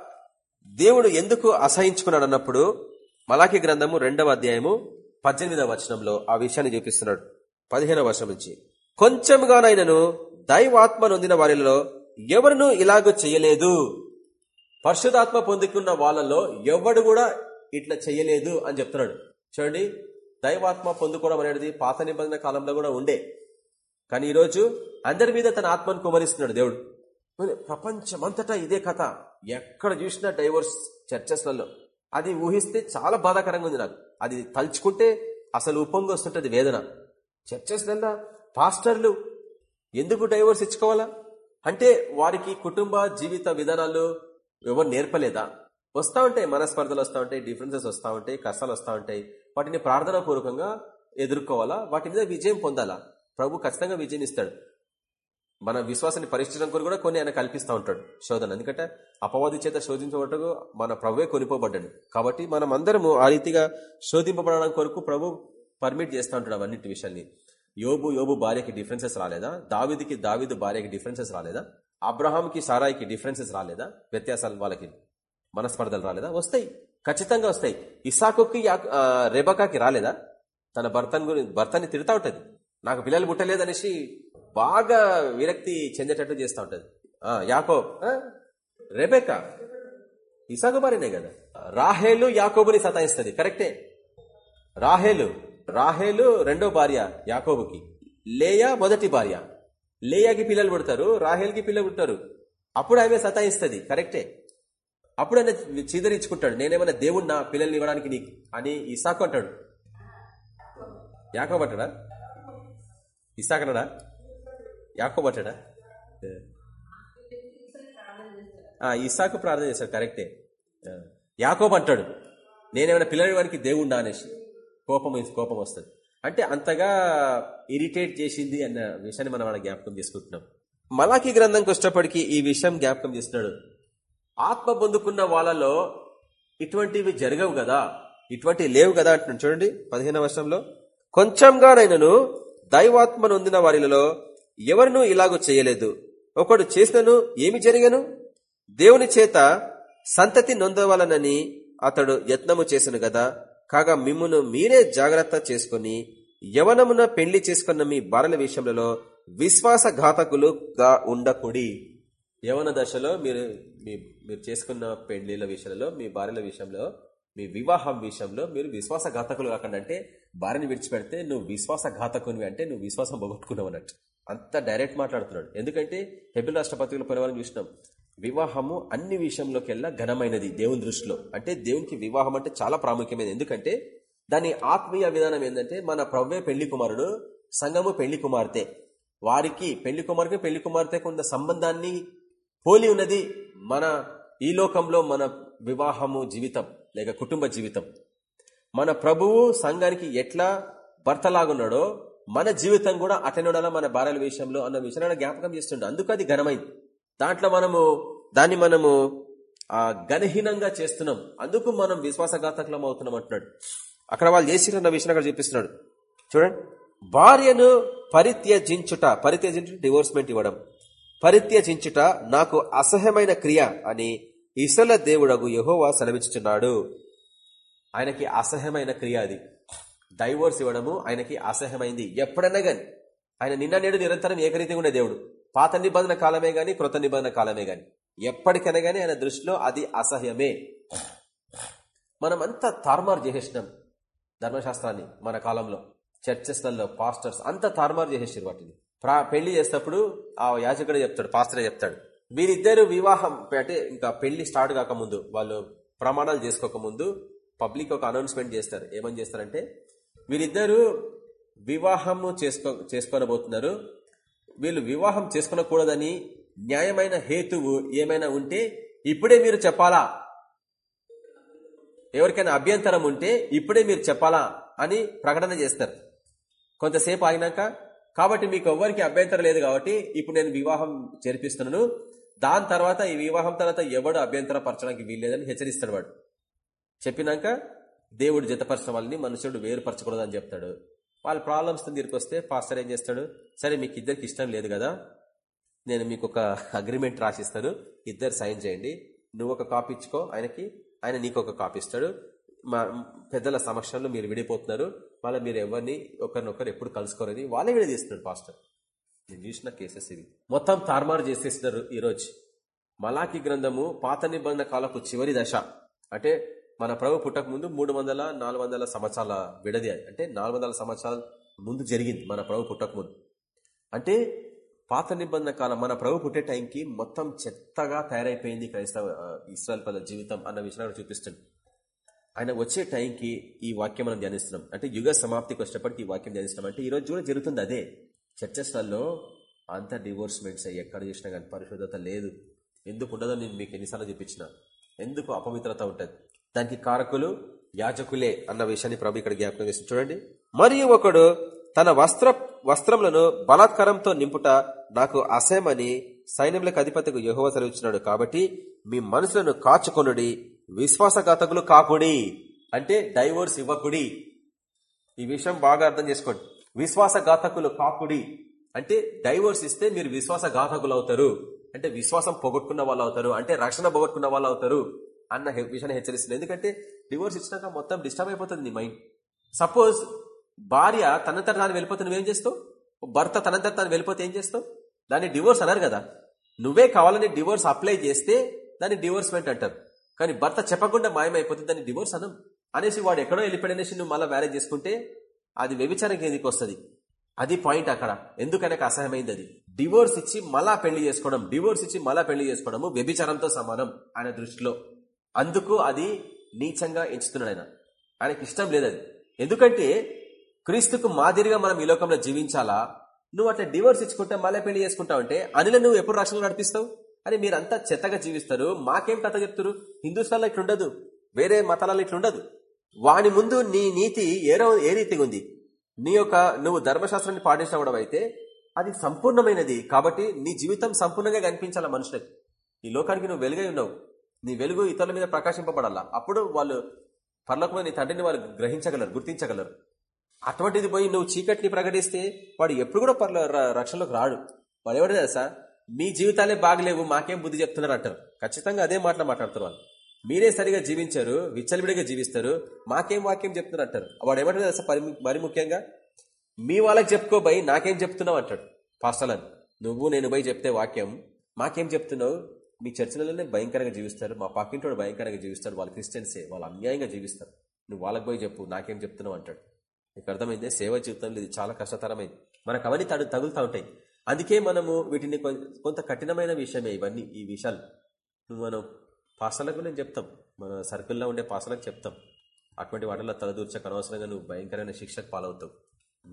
దేవుడు ఎందుకు అసహించుకున్నాడు అన్నప్పుడు మలాకి గ్రంథము రెండవ అధ్యాయము పద్దెనిమిదవ వచనంలో ఆ విషయాన్ని చూపిస్తున్నాడు. పదిహేనవ వర్షం నుంచి. కొంచెంగానైనను దైవాత్మ నొందిన వారిలో ఎవరునూ ఇలాగ చేయలేదు. పరిశుధాత్మ పొందుకున్న వాళ్ళలో ఎవడు కూడా ఇట్లా చేయలేదు అని చెప్తున్నాడు. చూడండి దైవాత్మ పొందుకోవడం అనేది పాత నిబంధన కాలంలో కూడా ఉండే. కానీ ఈరోజు అందరి మీద తన ఆత్మను కుమరిస్తున్నాడు దేవుడు. ప్రపంచమంతటా ఇదే కథ. ఎక్కడ చూసినా డైవర్స్ చర్చస్లలో. అది ఊహిస్తే చాలా బాధాకరంగా ఉంది నాకు. అది తలుచుకుంటే అసలు ఉప్పొంగి వస్తుంటుంది వేదన. చర్చస్లలో పాస్టర్లు ఎందుకు డైవర్స్ ఇచ్చుకోవాలా? అంటే వారికి కుటుంబ జీవిత విధానాలు ఎవరు నేర్పలేదా? వస్తా ఉంటాయి మనస్పర్ధలు వస్తూ ఉంటాయి డిఫరెన్సెస్ వస్తూ ఉంటాయి కష్టాలు వస్తూ ఉంటాయి. వాటిని ప్రార్థనాపూర్వకంగా ఎదుర్కోవాలా? వాటి మీద విజయం పొందాలా? ప్రభు ఖచ్చితంగా విజయం ఇస్తాడు. మన విశ్వాసాన్ని పరీక్షించడం కొరకు కూడా కొన్ని ఆయన కల్పిస్తూ ఉంటాడు శోధన. ఎందుకంటే అపవాది చేత శోధించబట్టకు మన ప్రభువే కొనిపోబడ్డాడు. కాబట్టి మనం అందరము ఆ రీతిగా శోధింపబడడం కొరకు ప్రభు పర్మిట్ చేస్తూ ఉంటాడు అవన్నింటి విషయాన్ని యోబు యోబు భార్యకి డిఫరెన్సెస్ రాలేదా? దావిదికి దావిదు భార్యకి డిఫరెన్సెస్ రాలేదా? అబ్రహాంకి సారాయికి డిఫరెన్సెస్ రాలేదా? వ్యత్యాసాలు వాళ్ళకి మనస్పర్ధలు రాలేదా? వస్తాయి. ఖచ్చితంగా వస్తాయి. ఇసాకుకి రెబకాకి రాలేదా? తన భర్తను గురించి భర్తని తిడతా ఉంటుంది. నాకు పిల్లలు పుట్టలేదనేసి బాగా విరక్తి చెందేటట్టు చేస్తూ ఉంటుంది. యాకో రెబెకా? ఇసాకు భార్యనే కదా. రాహేలు యాకోబుని సతాయిస్తుంది. కరెక్టే. రాహేలు రాహేలు రెండో భార్య యాకోబుకి. లేయా మొదటి భార్య. లేయాకి పిల్లలు పుడతారు రాహేల్కి పిల్లలు పుట్టారు అప్పుడు ఆమె సతాయిస్తుంది కరెక్టే. అప్పుడు ఆయన చీదరించుకుంటాడు నేనేమైనా దేవుడు నా పిల్లల్ని ఇవ్వడానికి నీకు? అని ఇసాకు అంటాడు. యాకోబట్టడా ఇసాకనడా యాకోబట్టడా ఇసాకు ప్రార్థన చేశాడు కరెక్టే. యాకోబ్ అంటాడు నేనేమైనా పిల్లలు వారికి దేవుడా అనేసి. కోపం కోపం వస్తుంది. అంటే అంతగా ఇరిటేట్ చేసింది అన్న విషయాన్ని మనం జ్ఞాపకం చేసుకుంటున్నాం. మలాకి గ్రంథంకి వచ్చేటప్పటికి ఈ విషయం జ్ఞాపకం చేస్తున్నాడు. ఆత్మ పొందుకున్న వాళ్ళలో ఇటువంటివి జరగవు కదా ఇటువంటివి లేవు కదా అంటున్నాడు. చూడండి పదిహేను వర్షంలో కొంచెంగానైనాను దైవాత్మ నొందిన వారిలో ఎవరినూ ఇలాగూ చేయలేదు. ఒకడు చేసినను ఏమి జరిగను? దేవుని చేత సంతతి నొందవలనని అతడు యత్నము చేసను గదా కాగా మిమ్మును మీరే జాగ్రత్త చేసుకుని యవనమున పెళ్ళి చేసుకున్న మీ భార్యల విషయంలో విశ్వాసఘాతకులుగా ఉండకుడి. యవన దశలో మీరు మీరు చేసుకున్న పెళ్ళిల విషయంలో మీ భార్యల విషయంలో మీ వివాహం విషయంలో మీరు విశ్వాసఘాతకులు కాకుండా అంటే భార్యని విడిచిపెడితే నువ్వు విశ్వాసఘాతకునివి అంటే నువ్వు విశ్వాసం పోగొట్టుకున్నావు అన్నట్టు. అంత డైరెక్ట్ మాట్లాడుతున్నాడు. ఎందుకంటే హెబిల్ రాష్ట్రపతిలో పరివారం చూసినాం. వివాహము అన్ని విషయంలోకెల్లా ఘనమైనది దేవుని దృష్టిలో. అంటే దేవునికి వివాహం అంటే చాలా ప్రాముఖ్యమైనది. ఎందుకంటే దాని ఆత్మీయ విధానం ఏంటంటే మన ప్రవ్వే పెళ్ళి కుమారుడు సంగము పెళ్ళి కుమార్తె. వారికి పెళ్ళి కుమారుకి పెళ్ళి కుమార్తెకు ఉన్న సంబంధాన్ని పోలి ఉన్నది మన ఈ లోకంలో మన వివాహము జీవితం లేక కుటుంబ జీవితం. మన ప్రభువు సంఘానికి ఎట్లా భర్తలాగున్నాడో మన జీవితం కూడా అటెనుడాల మన భార్యల విషయంలో అన్న విషయాన్ని జ్ఞాపకం చేస్తుండే. అందుకు అది ఘనమైంది. దాంట్లో మనము దాన్ని మనము గణహీనంగా చేస్తున్నాం. అందుకు మనం విశ్వాసఘాతకులం అవుతున్నాం అంటున్నాడు. అక్కడ వాళ్ళు చేసిన విషయం అక్కడ చూపిస్తున్నాడు. చూడండి. భార్యను పరిత్యజించుట పరిత్యజించుట డివోర్స్మెంట్ ఇవ్వడం. పరిత్యజించుట నాకు అసహ్యమైన క్రియ అని ఇసల దేవుడగు యహోవా సెలవిస్తున్నాడు ఆయనకి అసహ్యమైన క్రియ అది. డైవోర్స్ ఇవ్వడము ఆయనకి అసహ్యమైంది. ఎప్పుడన్నా గాని. ఆయన నిన్న నేడు నిరంతరం ఏకరీతిగా ఉండే దేవుడు. పాత నిబంధన కాలమే గాని కృత నిబంధన కాలమే గాని. ఎప్పటికైనా ఆయన దృష్టిలో అది అసహ్యమే. మనం అంతా తారుమారు చేసేసినాం ధర్మశాస్త్రాన్ని మన కాలంలో చర్చెస్లలో పాస్టర్స్ అంతా తారుమారు చేసేసారు వాటిని. పెళ్ళి చేసేటప్పుడు ఆ యాజకుడే చెప్తాడు పాస్టరే చెప్తాడు. వీరిద్దరు వివాహం అంటే ఇంకా పెళ్ళి స్టార్ట్ కాకముందు వాళ్ళు ప్రమాణాలు చేసుకోకముందు పబ్లిక్ ఒక అనౌన్స్మెంట్ చేస్తారు. ఏమని చేస్తారంటే వీరిద్దరు వివాహము చేసుకో చేసుకోనబోతున్నారు. వీళ్ళు వివాహం చేసుకోనకూడదని న్యాయమైన హేతువు ఏమైనా ఉంటే ఇప్పుడే మీరు చెప్పాలా? ఎవరికైనా అభ్యంతరం ఉంటే ఇప్పుడే మీరు చెప్పాలా అని ప్రకటన చేస్తారు. కొంతసేపు ఆగినాక కాబట్టి మీకు ఎవ్వరికి అభ్యంతరం లేదు కాబట్టి ఇప్పుడు నేను వివాహం చేర్పిస్తున్నాను దాని తర్వాత ఈ వివాహం తర్వాత ఎవడు అభ్యంతర పరచడానికి వీల్లేదని హెచ్చరిస్తాడు వాడు. చెప్పినాక దేవుడు జతపరచిన వాళ్ళని మనుషుడు వేరుపరచకూడదు అని చెప్తాడు. వాళ్ళ ప్రాబ్లమ్స్ దగ్గరికి పాస్టర్ ఏం చేస్తాడు? సరే మీకు ఇద్దరికి ఇష్టం లేదు కదా. నేను మీకు ఒక అగ్రిమెంట్ రాసిస్తాను. ఇద్దరు సైన్ చేయండి. నువ్వు ఒక కాపీ ఇచ్చుకో ఆయనకి ఆయన నీకు ఒక కాపీ ఇస్తాడు. మా పెద్దల సమక్షంలో మీరు విడిపోతున్నారు. మళ్ళీ మీరు ఎవరిని ఒకరినొకరు ఎప్పుడు కలుసుకోరని వాళ్ళే విడదీస్తున్నాడు పాస్టర్. నేను చూసిన కేసెస్ ఇవి. మొత్తం తారుమారు చేసేస్తున్నారు ఈరోజు. మలాకి గ్రంథము పాత నిబంధన కాలపు చివరి దశ. అంటే మన ప్రభు పుట్టక ముందు మూడు వందల నాలుగు వందల సంవత్సరాల విడది అంటే నాలుగు వందల సంవత్సరాల ముందు జరిగింది మన ప్రభు పుట్టక ముందు. అంటే పాత నిబంధన కాలం మన ప్రభు పుట్టే టైంకి మొత్తం చెత్తగా తయారైపోయింది క్రైస్తవ ఇస్రాయల్ పద జీవితం అన్న విషయాన్ని చూపిస్తుంది. ఆయన వచ్చే టైంకి ఈ వాక్యం మనం ధ్యానిస్తున్నాం. అంటే యుగ సమాప్తికి వచ్చినప్పటికీ ఈ వాక్యం ధ్యానిస్తున్నాం. అంటే ఈ రోజు కూడా జరుగుతుంది అదే. చర్చస్లలో అంత డివోర్స్మెంట్స్ ఎక్కడ చూసినా కానీ పరిశుద్ధత లేదు. ఎందుకు ఉండదో నేను మీకు ఎన్నిసార్లు చూపించిన. ఎందుకు అపవిత్రత ఉంటుంది? దానికి కారకులు యాజకులే అన్న విషయాన్ని ప్రభు ఇక్కడ జ్ఞాపకం చేసి చూడండి. మరియు ఒకడు తన వస్త్ర వస్త్రములను బలాత్కారంతో నింపుట నాకు అసహ్యమని సైన్యములకు అధిపతికి యహోవ సెలవిచ్చినాడు కాబట్టి మీ మనసులను కాచుకొనుడి విశ్వాసఘాతకులు కాకుడి అంటే డైవోర్స్ ఇవ్వకుడి. ఈ విషయం బాగా అర్థం చేసుకోండి. విశ్వాసఘాతకులు కాకుడి అంటే డైవోర్స్ ఇస్తే మీరు విశ్వాసఘాతకులు అవుతారు. అంటే విశ్వాసం పోగొట్టుకున్న వాళ్ళు అవుతారు. అంటే రక్షణ పోగొట్టుకున్న వాళ్ళు అవుతారు అన్న విషయాన్ని హెచ్చరిస్తుంది. ఎందుకంటే డివోర్స్ ఇచ్చినాక మొత్తం డిస్టర్బ్ అయిపోతుంది నీ మైండ్. సపోజ్ భార్య తనంతట తాను వెళ్ళిపోతే నువ్వేం చేస్తావు? భర్త తనంతట తాను వెళ్ళిపోతే ఏం చేస్తావు? దాన్ని డివోర్స్ అన్నారు కదా. నువ్వే కావాలని డివోర్స్ అప్లై చేస్తే దాన్ని డివోర్స్మెంట్ అంటారు. కానీ భర్త చెప్పకుండా మాయమైపోతుంది దాన్ని డివోర్స్ అనం అనేసి వాడు ఎక్కడో వెళ్ళిపోయినసి నువ్వు మళ్ళీ మ్యారేజ్ చేసుకుంటే అది వ్యభిచారం కిందకి వస్తుంది? అది పాయింట్ అక్కడ. ఎందుకనక అసహ్యమైంది అది? డివోర్స్ ఇచ్చి మళ్ళా పెళ్ళి చేసుకోవడం డివోర్స్ ఇచ్చి మళ్ళా పెళ్ళి చేసుకోవడము వ్యభిచారంతో సమానం ఆయన దృష్టిలో. అందుకు అది నీచంగా ఎంచుతున్నాడు ఆయన. ఆయనకి ఇష్టం లేదు అది. ఎందుకంటే క్రీస్తుకు మాదిరిగా మనం ఈ లోకంలో జీవించాలా? నువ్వు అట్లా డివోర్స్ ఇచ్చుకుంటా మళ్ళీ పెళ్ళి చేసుకుంటావు అంటే అనిల నువ్వు ఎప్పుడు రక్షణ నడిపిస్తావు? అని మీరంతా చెత్తగా జీవిస్తారు. మాకేం కథ చెప్తారు? హిందూస్థాన్లో ఇట్లుండదు. వేరే మతాలలో ఇట్లుండదు. వాని ముందు నీ నీతి ఏరో ఏ రీతిగా ఉంది? నీ యొక్క నువ్వు ధర్మశాస్త్రాన్ని పాటించడం అయితే అది సంపూర్ణమైనది. కాబట్టి నీ జీవితం సంపూర్ణంగా కనిపించాల మనుషులకి? ఈ లోకానికి నువ్వు వెలుగై ఉన్నావు. నీ వెలుగు ఇతరుల మీద ప్రకాశింపబడాలా? అప్పుడు వాళ్ళు పర్లోకమైన నీ తండ్రిని వాళ్ళు గ్రహించగలరు గుర్తించగలరు. అటువంటిది పోయి నువ్వు చీకటిని ప్రకటిస్తే వాడు ఎప్పుడు కూడా పర్లేదు రక్షణలోకి రాడు. వాడు ఎవడు తెలుసా? మీ జీవితాలే బాగలేవు మాకేం బుద్ధి చెప్తున్నారు అంటారు. ఖచ్చితంగా అదే మాటలు మాట్లాడుతారు వాళ్ళు. మీరే సరిగా జీవించారు విచ్చలవిడిగా జీవిస్తారు మాకేం వాక్యం చెప్తున్నారు అంటారు. వాడు ఏమంటారు తెలుసా మరి ముఖ్యంగా మీ వాళ్ళకి చెప్పుకో భయ్ నాకేం చెప్తున్నావు అంటాడు పాస్టలని నువ్వు నేను పోయి చెప్తే వాక్యం మాకేం చెప్తున్నావు? మీ చర్చలలోనే భయంకరంగా జీవిస్తారు మా పక్కింటోడు భయంకరంగా జీవిస్తారు వాళ్ళు క్రిస్టియన్సే వాళ్ళు అన్యాయంగా జీవిస్తారు. నువ్వు వాళ్ళకి పోయి చెప్పు నాకేం చెప్తున్నావు అంటాడు. మీకు అర్థమైందే? సేవ జీవితంలో ఇది చాలా కష్టతరమైంది. మనకు అవన్నీ తడు తగులుతూ ఉంటాయి. అందుకే మనము వీటిని కొంత కఠినమైన విషయమే ఇవన్నీ ఈ విషయాలు. నువ్వు మనం పాసలకు నేను చెప్తాం. మన సర్కిల్లో ఉండే పాసలకు చెప్తాం. అటువంటి వాటిలో తలదూర్చక అనవసరంగా నువ్వు భయంకరమైన శిక్షకు పాలవుతావు.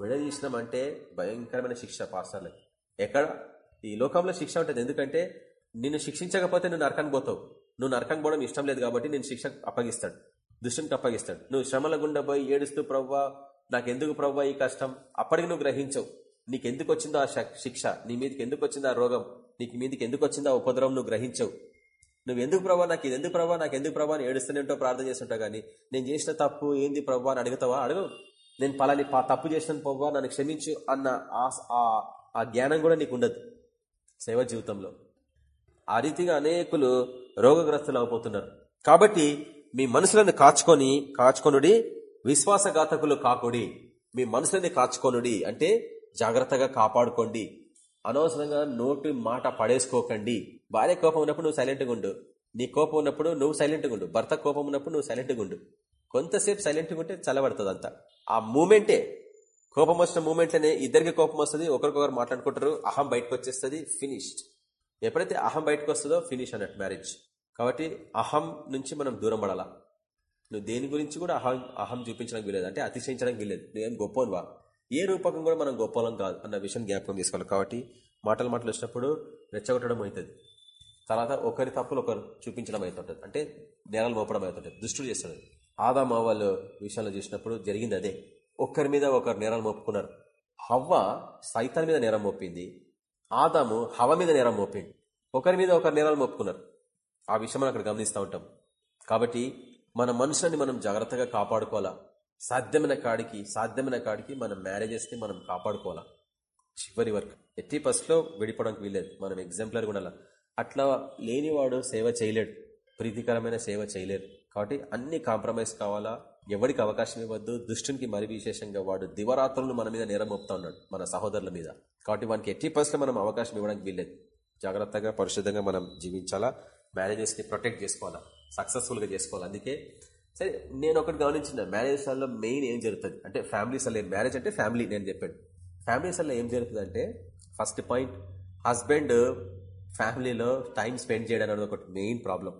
విడదీసినాం అంటే భయంకరమైన శిక్ష పాసాలకు ఎక్కడ? ఈ లోకంలో శిక్ష ఉంటుంది. ఎందుకంటే నిన్ను శిక్షించకపోతే నువ్వు నరకానికి పోతావు. నువ్వు నరకానికి పోవడం ఇష్టం లేదు కాబట్టి నేను శిక్ష అప్పగిస్తాడు. దుష్టునికి అప్పగిస్తాడు. నువ్వు శ్రమల గుండా పోయి ఏడుస్తూ ప్రవ్వా నాకెందుకు ప్రభు ఈ కష్టం? అప్పటికి నువ్వు గ్రహించవు. నీకెందుకు వచ్చిందో ఆ శిక్ష? నీ మీదకి ఎందుకు వచ్చిందో ఆ రోగం? నీకు మీదకి ఎందుకు వచ్చిందో ఆ ఉపద్రవం నువ్వు గ్రహించవు. నువ్వు ఎందుకు ప్రభా? నాకు ఇది ఎందుకు ప్రభా? నాకు ఎందుకు ప్రభా? అని ఏడుస్తూనే ఉంటావు ప్రార్థన చేస్తుంటావు కానీ నేను చేసిన తప్పు ఏంది ప్రభా అని అడుగుతావా? అడగవు నేను పలాని తప్పు చేసిన ప్రభా నన్ను క్షమించు అన్న ఆ- ఆ- ఆ జ్ఞానం కూడా నీకు ఉండదు సేవ జీవితంలో. ఆ రీతిగా అనేకులు రోగగ్రస్తులు అయిపోతున్నారు కాబట్టి మీ మనసులను కాచుకొని కాచుకొనుడి విశ్వాసఘాతకులు కాకుడి మీ మనసులని కాచుకొనుడి అంటే జాగ్రత్తగా కాపాడుకోండి. అనవసరంగా నోటి మాట పడేసుకోకండి. భార్య కోపం ఉన్నప్పుడు నువ్వు సైలెంట్గా ఉండు. నీ కోపం ఉన్నప్పుడు నువ్వు సైలెంట్గా ఉండు. భర్త కోపం ఉన్నప్పుడు నువ్వు సైలెంట్గా ఉండు. కొంతసేపు సైలెంట్గా ఉంటే చల్లబడుతుంది అంతా ఆ మూమెంటే కోపం వచ్చిన మూమెంట్లోనే ఇద్దరికి కోపం వస్తుంది ఒకరికొకరు మాట్లాడుకుంటారు అహం బయటకు వచ్చేస్తుంది ఫినిష్డ్ ఎప్పుడైతే అహం బయటకు వస్తుందో ఫినిష్ అన్నట్టు మ్యారేజ్ కాబట్టి అహం నుంచి మనం దూరం పడాలా? నువ్వు దేని గురించి కూడా అహం అహం చూపించడానికి వీలేదు అంటే అతిశయించడానికి వీలేదు నువ్వేం గొప్పవా ఏ రూపకం కూడా మనం గొప్పలం కాదు అన్న విషయం జ్ఞాపకం తీసుకోవాలి కాబట్టి మాటలు మాటలు వచ్చినప్పుడు రెచ్చగొట్టడం అవుతుంది. తర్వాత ఒకరి తప్పులు ఒకరు చూపించడం అవుతుంటుంది. అంటే నేరాలు మోపడం అవుతుంటది. దుష్టుడు చేస్తాడు. ఆదా వాళ్ళు విషయాలు చూసినప్పుడు జరిగింది అదే. ఒక్కరి మీద ఒకరు నేరాలు మోపుకున్నారు. హవ్వ సైతాన్ మీద నేరం మోపింది. ఆదాము హవ మీద నేరం మోపింది. ఒకరి మీద ఒకరు నేరాలు మోపుకున్నారు. ఆ విషయం మనం అక్కడ గమనిస్తూ ఉంటాం. కాబట్టి మన మనుషులని మనం జాగ్రత్తగా కాపాడుకోవాలా? సాధ్యమైన కాడికి సాధ్యమైన కాడికి మన మ్యారేజెస్ని మనం కాపాడుకోవాలా? చివరి వరకు. ఎట్టి ఫస్ట్లో విడిపోవడానికి వీల్లేదు. మనం ఎగ్జాంపులర్ కూడా అట్లా లేనివాడు సేవ చేయలేడు. ప్రీతికరమైన సేవ చేయలేరు కాబట్టి అన్ని కాంప్రమైజ్ కావాలా? ఎవరికి అవకాశం ఇవ్వద్దు? దుష్టునికి మరి విశేషంగా వాడు దివరాత్రులను మన మీద నేరం మోపుతా ఉన్నాడు మన సహోదరుల మీద. కాబట్టి వానికి ఎట్టి పర్సెంట్ మనం అవకాశం ఇవ్వడానికి వీల్లేదు. జాగ్రత్తగా పరిశుద్ధంగా మనం జీవించాలా? మ్యారేజెస్ని ప్రొటెక్ట్ చేసుకోవాలా? సక్సెస్ఫుల్గా చేసుకోవాలి. అందుకే సరే నేను ఒకటి గమనించిన మ్యారేజెస్లో మెయిన్ ఏం జరుగుతుంది? అంటే ఫ్యామిలీస్ మ్యారేజ్ అంటే ఫ్యామిలీ నేను చెప్పాను. ఫ్యామిలీస్లో ఏం జరుగుతుంది అంటే ఫస్ట్ పాయింట్ హస్బెండ్ ఫ్యామిలీలో టైం స్పెండ్ చేయడం అనేది ఒకటి మెయిన్ ప్రాబ్లం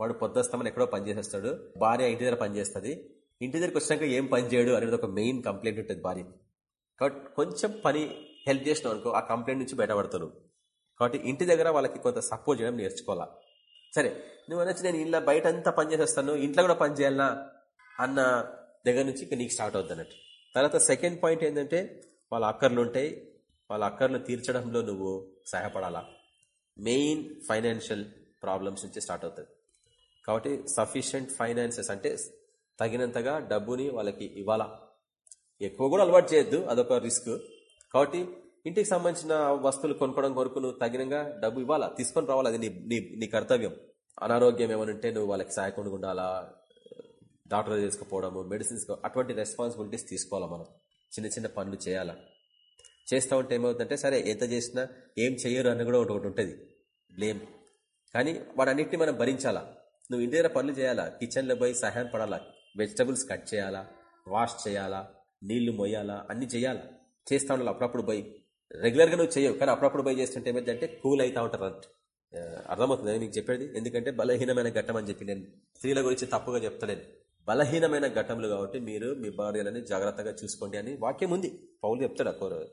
వాడు పొద్దుస్తామని ఎక్కడో పని చేసేస్తాడు భార్య ఇంటి దగ్గర పని చేస్తుంది. ఇంటి దగ్గరికి వచ్చినాక ఏం పని చేయడు అనేది ఒక మెయిన్ కంప్లైంట్ ఉంటుంది భార్య కాబట్టి కొంచెం పని హెల్ప్ చేసినావు అనుకో ఆ కంప్లైంట్ నుంచి బయటపడతాను కాబట్టి ఇంటి దగ్గర వాళ్ళకి కొంత సపోర్ట్ చేయడం నేర్చుకోవాలా? సరే నువ్వు అనొచ్చు నేను ఇంట్లో బయట అంతా పని చేసేస్తాను ఇంట్లో కూడా పని చేయాలనా? అన్న దగ్గర నుంచి ఇక నీకు స్టార్ట్ అవుద్ది అన్నట్టు. తర్వాత సెకండ్ పాయింట్ ఏంటంటే వాళ్ళ అక్కర్లు ఉంటాయి వాళ్ళ అక్కర్లు తీర్చడంలో నువ్వు సహాయపడాలా? మెయిన్ ఫైనాన్షియల్ ప్రాబ్లమ్స్ నుంచి స్టార్ట్ అవుతుంది కాబట్టి సఫిషియంట్ ఫైనాన్సెస్ అంటే తగినంతగా డబ్బుని వాళ్ళకి ఇవ్వాలా? ఎక్కువ కూడా అలవాటు చేయొద్దు అదొక రిస్క్ కాబట్టి ఇంటికి సంబంధించిన వస్తువులు కొనుక్కోవడం కొరకు నువ్వు తగినంగా డబ్బు ఇవ్వాలా? తీసుకొని రావాలి? అది నీ నీ నీ కర్తవ్యం. అనారోగ్యం ఏమనుంటే నువ్వు వాళ్ళకి సహాయకుండా ఉండాలా? డాక్టర్ తీసుకుపోవడము మెడిసిన్స్ అటువంటి రెస్పాన్సిబిలిటీస్ తీసుకోవాలా మనం? చిన్న చిన్న పనులు చేయాలా? చేస్తూ ఉంటే ఏమవుతుందంటే సరే ఎంత చేసినా ఏం చేయరు అని కూడా ఒకటి ఉంటుంది. బ్లేమ్. కానీ వాడన్నిటిని మనం భరించాలా? నువ్వు ఇంటి దగ్గర పనులు చేయాలా? కిచెన్లో పోయి సహాయం పడాలా? వెజిటబుల్స్ కట్ చేయాలా? వాష్ చేయాలా? నీళ్ళు మొయ్యాలా? అన్ని చేయాలా? చేస్తూ ఉండాలి? అప్పుడప్పుడు పోయి రెగ్యులర్గా నువ్వు చేయవు కానీ అప్పుడప్పుడు పోయి చేస్తుంటే ఏమైందంటే కూల్ అవుతా ఉంటారు అంట అర్థమవుతుంది? మీకు చెప్పేది? ఎందుకంటే బలహీనమైన ఘట్టం అని చెప్పి నేను స్త్రీల గురించి తప్పుగా చెప్తలేను. బలహీనమైన ఘట్టములు కాబట్టి మీరు మీ భార్యలని జాగ్రత్తగా చూసుకోండి అని వాక్యం ఉంది. పౌలు చెప్తాడు అకోరు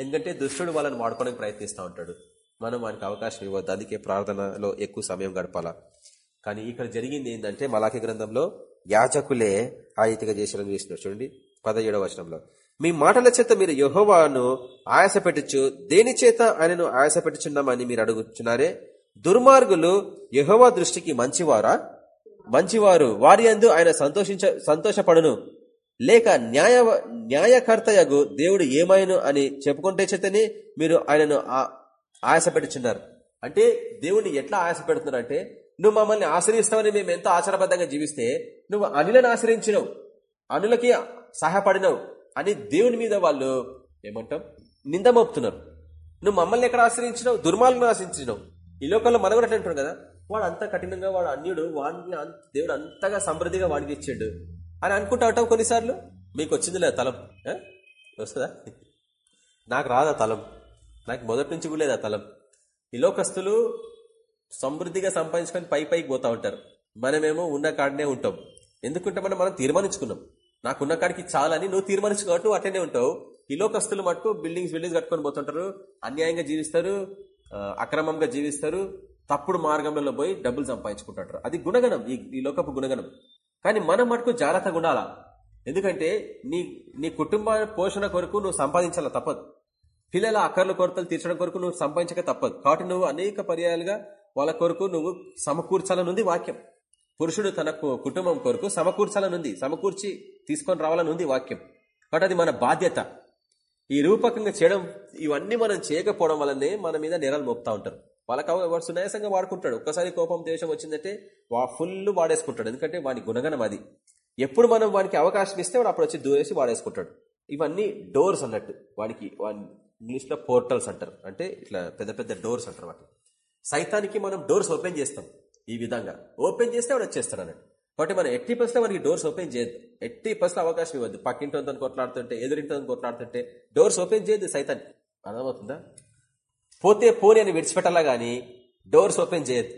ఎందుకంటే దుష్టుడు వాళ్ళని వాడుకోవడానికి ప్రయత్నిస్తూ ఉంటాడు. మనం వానికి అవకాశం ఇవ్వద్దు. అందుకే ప్రార్థనలో ఎక్కువ సమయం గడపాలా. కానీ ఇక్కడ జరిగింది ఏంటంటే మలాఖి గ్రంథంలో యాచకులే ఆ రీతిగా చేసిన చూసినారు చూడండి పదహేడవ వచనంలో. మీ మాటల చేత మీరు యహోవాను ఆయాసపెట్టుచు దేని చేత ఆయనను ఆయాస పెట్టుచున్నామని మీరు అడుగుతున్నారే దుర్మార్గులు యహోవా దృష్టికి మంచివారా? మంచివారు వారి అందు ఆయన సంతోషించ సంతోషపడును. లేక న్యాయ న్యాయకర్తయగు దేవుడు ఏమైను అని చెప్పుకుంటే చేతనే మీరు ఆయనను ఆయాస పెట్టుచున్నారు అంటే దేవుడిని ఎట్లా ఆయాస పెడుతున్నారు అంటే నువ్వు మమ్మల్ని ఆశ్రయిస్తావని మేము ఎంతో ఆచారబద్ధంగా జీవిస్తే నువ్వు అనులను ఆశ్రయించినవు. అనులకి సహాయపడినవు. అని దేవుని మీద వాళ్ళు ఏమంటాం? నింద మోపుతున్నారు. నువ్వు మమ్మల్ని ఎక్కడ ఆశ్రయించినావు? దుర్మార్గం ఆశ్రయించినావు. ఈ లోకంలో మనం కూడా అంటున్నాం కదా? వాడు అంత కఠినంగా వాడు అన్యుడు వాడిని దేవుడు అంతగా సమృద్ధిగా వాడికి ఇచ్చాడు. అని అనుకుంటా ఉంటావు కొన్నిసార్లు? మీకు వచ్చింది లేదా తలం? వస్తుందా? నాకు రాదా తలం? నాకు మొదటి నుంచి కూడా లేదా తలం? ఈ లోకస్తులు సమృద్ధిగా సంపాదించుకొని పై పైకి పోతా ఉంటారు. మనమేమో ఉన్న కాడనే ఉంటాం. ఎందుకుంటే మనం మనం తీర్మానించుకున్నాం. నాకున్న కాడికి చాలని నువ్వు తీర్మానించుకోవట్టు నువ్వు అట్లనే ఉంటావు. ఈ లోకస్తులు మటుకు బిల్డింగ్స్ బిల్డింగ్స్ కట్టుకొని పోతుంటారు. అన్యాయంగా జీవిస్తారు అక్రమంగా జీవిస్తారు. తప్పుడు మార్గంలో పోయి డబ్బులు సంపాదించుకుంటారు అది గుణగణం. ఈ ఈ లోకపు గుణగణం. కానీ మనం మటుకు జాగ్రత్తగా ఉండాలా? ఎందుకంటే నీ నీ కుటుంబ పోషణ కొరకు నువ్వు సంపాదించాల తప్పదు. పిల్లల అక్కర్ల కొరతలు తీర్చడం కొరకు నువ్వు సంపాదించక తప్పదు. కాబట్టి నువ్వు అనేక పర్యాలుగా వాళ్ళ కొరకు నువ్వు సమకూర్చాలనుంది వాక్యం. పురుషుడు తన కుటుంబం కొరకు సమకూర్చాలనుంది. సమకూర్చి తీసుకొని రావాలనుంది వాక్యం. బట్ అది మన బాధ్యత. ఈ రూపకంగా చేయడం ఇవన్నీ మనం చేయకపోవడం వల్లనే మన మీద నేరాలు మోపుతా ఉంటారు. వాళ్ళకి వాడు సునాయాసంగా వాడుకుంటాడు. ఒక్కసారి కోపం దేశం వచ్చిందంటే వా ఫుల్ వాడేసుకుంటాడు. ఎందుకంటే వాడి గుణగణం అది. ఎప్పుడు మనం వానికి అవకాశం ఇస్తే వాడు అప్పుడు వచ్చి దూరేసి వాడేసుకుంటాడు. ఇవన్నీ డోర్స్ అన్నట్టు. వాడికి ఇంగ్లీష్లో పోర్టల్స్ అంటారు. అంటే ఇట్లా పెద్ద పెద్ద డోర్స్ అంటారు వాటి సైతానికి మనం డోర్స్ ఓపెన్ చేస్తాం. ఈ విధంగా. ఓపెన్ చేస్తే వాడు వచ్చేస్తాడు అన్నట్టు కాబట్టి మనం ఎట్టి పరిస్థితి మనకి డోర్స్ ఓపెన్ చేయదు ఎట్టి పరిస్థితి అవకాశం ఇవ్వద్దు. పక్కింటితో కొట్లాడుతుంటే ఎదురింటితో కొట్లాడుతుంటే డోర్స్ ఓపెన్ చేయదు సైతాన్ని. అర్థమవుతుందా? పోతే పోని అని విడిచిపెట్టాలా కానీ డోర్స్ ఓపెన్ చేయదు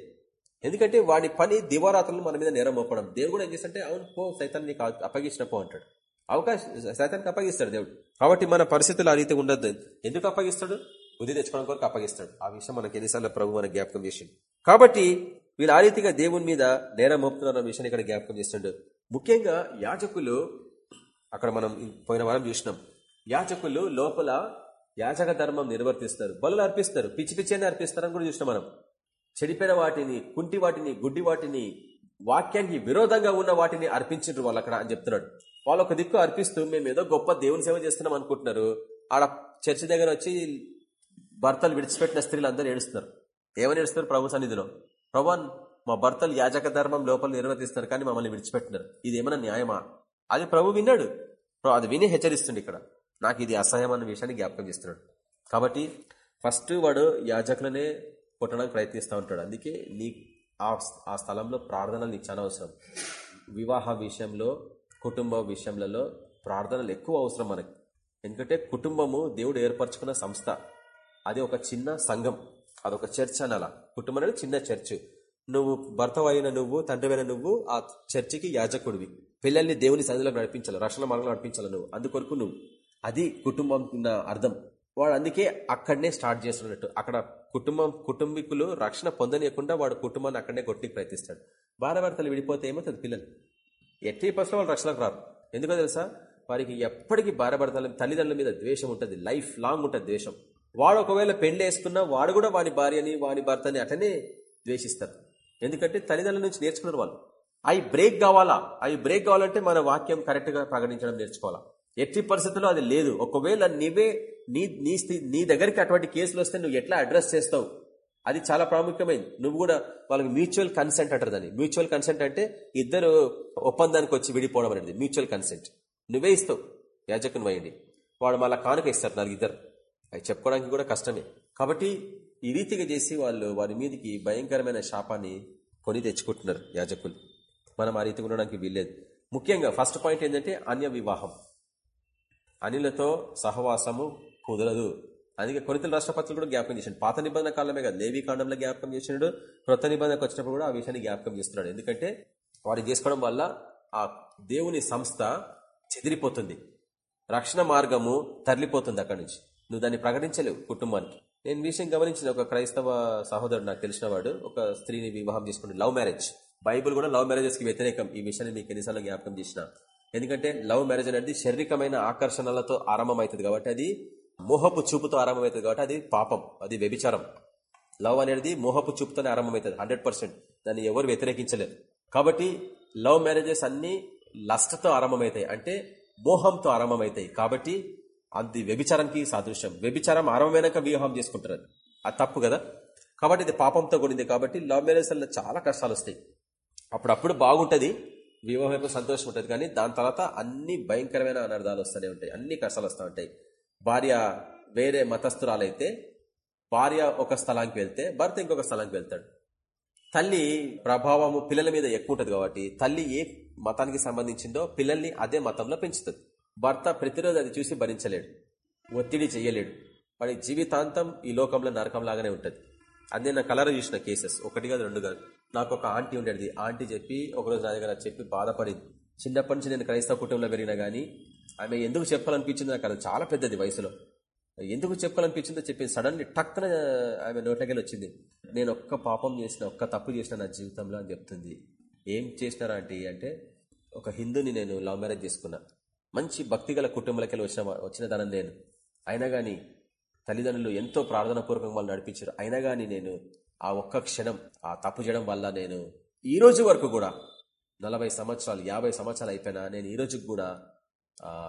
ఎందుకంటే వాడి పని దివారాత్రులు మన మీద నేరం మోపడం. దేవుడు ఏం చేస్తుంటే అవును పో సైతాన్ని నీకు అప్పగించిన పో అంటాడు. అవకాశం సైతానికి అప్పగిస్తాడు దేవుడు. కాబట్టి మన పరిస్థితులు ఆ రీతి ఉండద్దు. ఎందుకు అప్పగిస్తాడు? బుద్ధి తెచ్చుకోవడం కొరకు అప్పగిస్తాడు. ఆ విషయం మనకి ఎన్నిసార్లు ప్రభు మన జ్ఞాపకం చేసింది కాబట్టి వీళ్ళు ఆ రీతిగా దేవుని మీద నేరం మోపుతున్న విషయాన్ని ఇక్కడ జ్ఞాపకం చేస్తుండడు ముఖ్యంగా యాజకులు అక్కడ మనం పోయిన వారం చూసినాం. యాచకులు లోపల యాచక ధర్మం నిర్వర్తిస్తారు. బలు అర్పిస్తారు. పిచ్చి పిచ్చి అర్పిస్తారని కూడా చూసినాం మనం. చెడిపోయిన వాటిని కుంటి వాటిని గుడ్డి వాటిని వాక్యానికి విరోధంగా ఉన్న వాటిని అర్పించారు వాళ్ళు అక్కడ అని చెప్తున్నాడు. వాళ్ళు ఒక దిక్కు అర్పిస్తూ మేము ఏదో గొప్ప దేవుని సేవ చేస్తున్నాం అనుకుంటున్నారు. ఆడ చర్చి దగ్గర వచ్చి భర్తలు విడిచిపెట్టిన స్త్రీలు అందరూ ఏడుస్తున్నారు. ఏమని ఏడుస్తున్నారు ప్రభు సన్నిధిలో? ప్రభా మా భర్తలు యాజక ధర్మం లోపల నిర్వర్తిస్తారు కానీ మమ్మల్ని విడిచిపెట్టినారు. ఇది ఏమైనా న్యాయమా? అది ప్రభు విన్నాడు. అది విని హెచ్చరిస్తుంది ఇక్కడ. నాకు ఇది అసహ్యం అన్న విషయాన్ని జ్ఞాపకం చేస్తున్నాడు. కాబట్టి ఫస్ట్ వాడు యాజకులనే కొట్టడానికి ప్రయత్నిస్తూ ఉంటాడు. అందుకే నీ ఆ స్థలంలో ప్రార్థనలు నీకు చాలా అవసరం. వివాహ విషయంలో కుటుంబ విషయంలో ప్రార్థనలు ఎక్కువ అవసరం మనకి. ఎందుకంటే కుటుంబము దేవుడు ఏర్పరచుకున్న సంస్థ. అది ఒక చిన్న సంఘం. అదొక చర్చ్ అనాల. కుటుంబం అనేది చిన్న చర్చ్. నువ్వు భర్త నువ్వు తండ్రివైన నువ్వు ఆ చర్చికి యాజకుడివి. పిల్లల్ని దేవుని సన్నిధిలో నడిపించాలి రక్షణ మార్గంలో నడిపించాలి నువ్వు. అందుకొరకు నువ్వు. అది కుటుంబం అర్థం. వాడు అందుకే అక్కడనే స్టార్ట్ చేస్తున్నట్టు. అక్కడ కుటుంబం కుటుంబీకులు రక్షణ పొందనీయకుండా వాడు కుటుంబాన్ని అక్కడనే కొట్టి ప్రయత్నిస్తాడు. భార్యభర్తలు విడిపోతే ఏమవుతుంది పిల్లలు? ఎట్టి పర్సెంట్ వాళ్ళు రక్షణకు రారు. ఎందుకో తెలుసా? వారికి ఎప్పటికీ భార్యభర్తల తల్లిదండ్రుల మీద ద్వేషం ఉంటుంది. లైఫ్ లాంగ్ ఉంటుంది ద్వేషం. వాడు ఒకవేళ పెళ్ళి వేసుకున్నా వాడు కూడా వాని భార్యని వాని భర్తని అటనే ద్వేషిస్తారు ఎందుకంటే తల్లిదండ్రుల నుంచి నేర్చుకున్నారు వాళ్ళు. అవి బ్రేక్ కావాలా? అవి బ్రేక్ కావాలంటే మన వాక్యం కరెక్ట్గా ప్రకటించడం నేర్చుకోవాలా? ఎట్టి పరిస్థితుల్లో అది లేదు. ఒకవేళ నీవే నీ నీ నీ దగ్గరికి అటువంటి కేసులు వస్తే నువ్వు ఎట్లా అడ్రస్ చేస్తావు? అది చాలా ప్రాముఖ్యమైనది నువ్వు కూడా వాళ్ళకి మ్యూచువల్ కన్సెంట్ అంటారు దాన్ని. మ్యూచువల్ కన్సెంట్ అంటే ఇద్దరు ఒప్పందానికి వచ్చి విడిపోవడం అనేది. Mutual consent. నువ్వే ఇస్తావు. యాజకుని వేయండి. వాడు మళ్ళీ కానుక ఇస్తారు నాకు ఇద్దరు. అవి చెప్పుకోవడానికి కూడా కష్టమే. కాబట్టి ఈ రీతిగా చేసి వాళ్ళు వారి మీదకి భయంకరమైన శాపాన్ని కొని తెచ్చుకుంటున్నారు యాజకులు. మనం ఆ రీతిగా ఉండడానికి వీల్లేదు. ముఖ్యంగా ఫస్ట్ పాయింట్ ఏంటంటే అన్య వివాహం. అనిలతో సహవాసము కుదరదు. అందుకే కొరితల రాష్ట్రపతులు కూడా జ్ఞాపకం చేసిండు. పాత నిబంధన కాలమే కదా లేవి కాండంలో జ్ఞాపకం చేసినాడు క్రొత్త నిబంధనకు వచ్చినప్పుడు కూడా ఆ విషయాన్ని జ్ఞాపకం చేస్తున్నాడు. ఎందుకంటే వారు చేసుకోవడం వల్ల ఆ దేవుని సంస్థ చెదిరిపోతుంది. రక్షణ మార్గము తరలిపోతుంది అక్కడి నుంచి. నువ్వు దాన్ని ప్రకటించలేవు కుటుంబానికి. నేను విషయం గమనించిన ఒక క్రైస్తవ సహోదరుడు నాకు తెలిసిన వాడు ఒక స్త్రీని వివాహం చేసుకుంటే లవ్ మ్యారేజ్. బైబుల్ కూడా లవ్ మ్యారేజెస్కి వ్యతిరేకం. ఈ విషయాన్ని మీకు ఎన్నిసార్లు జ్ఞాపకం చేసిన. ఎందుకంటే లవ్ మ్యారేజ్ అనేది శారీరకమైన ఆకర్షణలతో ఆరంభమవుతుంది కాబట్టి అది మోహపు చూపుతో ఆరంభమవుతుంది కాబట్టి అది పాపం అది వ్యభిచారం. లవ్ అనేది మోహపు చూపుతోనే ఆరంభమవుతుంది హండ్రెడ్ దాన్ని ఎవరు వ్యతిరేకించలేరు. కాబట్టి లవ్ మ్యారేజెస్ అన్ని లస్ట్తో ఆరంభమవుతాయి అంటే మోహంతో ఆరంభమవుతాయి. కాబట్టి అది వ్యభిచారానికి సాదృశ్యం. వ్యభిచారం ఆరంభమైనాక వివాహం చేసుకుంటారు. అది తప్పు కదా? కాబట్టి ఇది పాపంతో కూడింది కాబట్టి లవ్ మ్యారేజ్లో చాలా కష్టాలు వస్తాయి అప్పుడప్పుడు బాగుంటుంది వివాహం సంతోషం ఉంటుంది. కానీ దాని తర్వాత అన్ని భయంకరమైన అనర్థాలు వస్తూనే ఉంటాయి. అన్ని కష్టాలు వస్తూ ఉంటాయి. భార్య వేరే మతస్థురాలైతే భార్య ఒక స్థలానికి వెళ్తే భర్త ఇంకొక స్థలానికి వెళ్తాడు. తల్లి ప్రభావము పిల్లల మీద ఎక్కువ ఉంటుంది కాబట్టి తల్లి ఏ మతానికి సంబంధించిందో పిల్లల్ని అదే మతంలో పెంచుతుంది. భర్త ప్రతిరోజు అది చూసి భరించలేడు. ఒత్తిడి చేయలేడు వాడి జీవితాంతం ఈ లోకంలో నరకం లాగానే ఉంటుంది. అదే నా కలర్ చూసిన కేసెస్. ఒకటి కాదు రెండు కాదు. నాకు ఒక ఆంటీ ఉండేది. ఆంటీ చెప్పి ఒకరోజు నా దగ్గర చెప్పి బాధపడింది. చిన్నప్పటి నుంచి నేను క్రైస్తవ కుటుంబంలో పెరిగినా గానీ ఆమె ఎందుకు చెప్పాలనిపించింది నాకు అది చాలా పెద్దది వయసులో. ఎందుకు చెప్పాలనిపించిందో చెప్పింది సడన్లీ టక్కున ఆమె నోట్లకెళ్ళి వచ్చింది. నేను ఒక్క పాపం చేసిన ఒక్క తప్పు చేసిన నా జీవితంలో అని చెప్తుంది. ఏం చేసినారా ఆంటీ అంటే ఒక హిందూని నేను లవ్ మ్యారేజ్ చేసుకున్నా. మంచి భక్తిగల కుటుంబాలకెళ్ళి వచ్చిన వచ్చిన దానం నేను. అయినా కానీ తల్లిదండ్రులు ఎంతో ప్రార్థన పూర్వకంగా వాళ్ళు నడిపించారు. అయినా కానీ నేను ఆ ఒక్క క్షణం ఆ తప్పు చేయడం వల్ల నేను ఈ రోజు వరకు కూడా నలభై సంవత్సరాలు యాభై సంవత్సరాలు అయిపోయినా నేను ఈ రోజుకి కూడా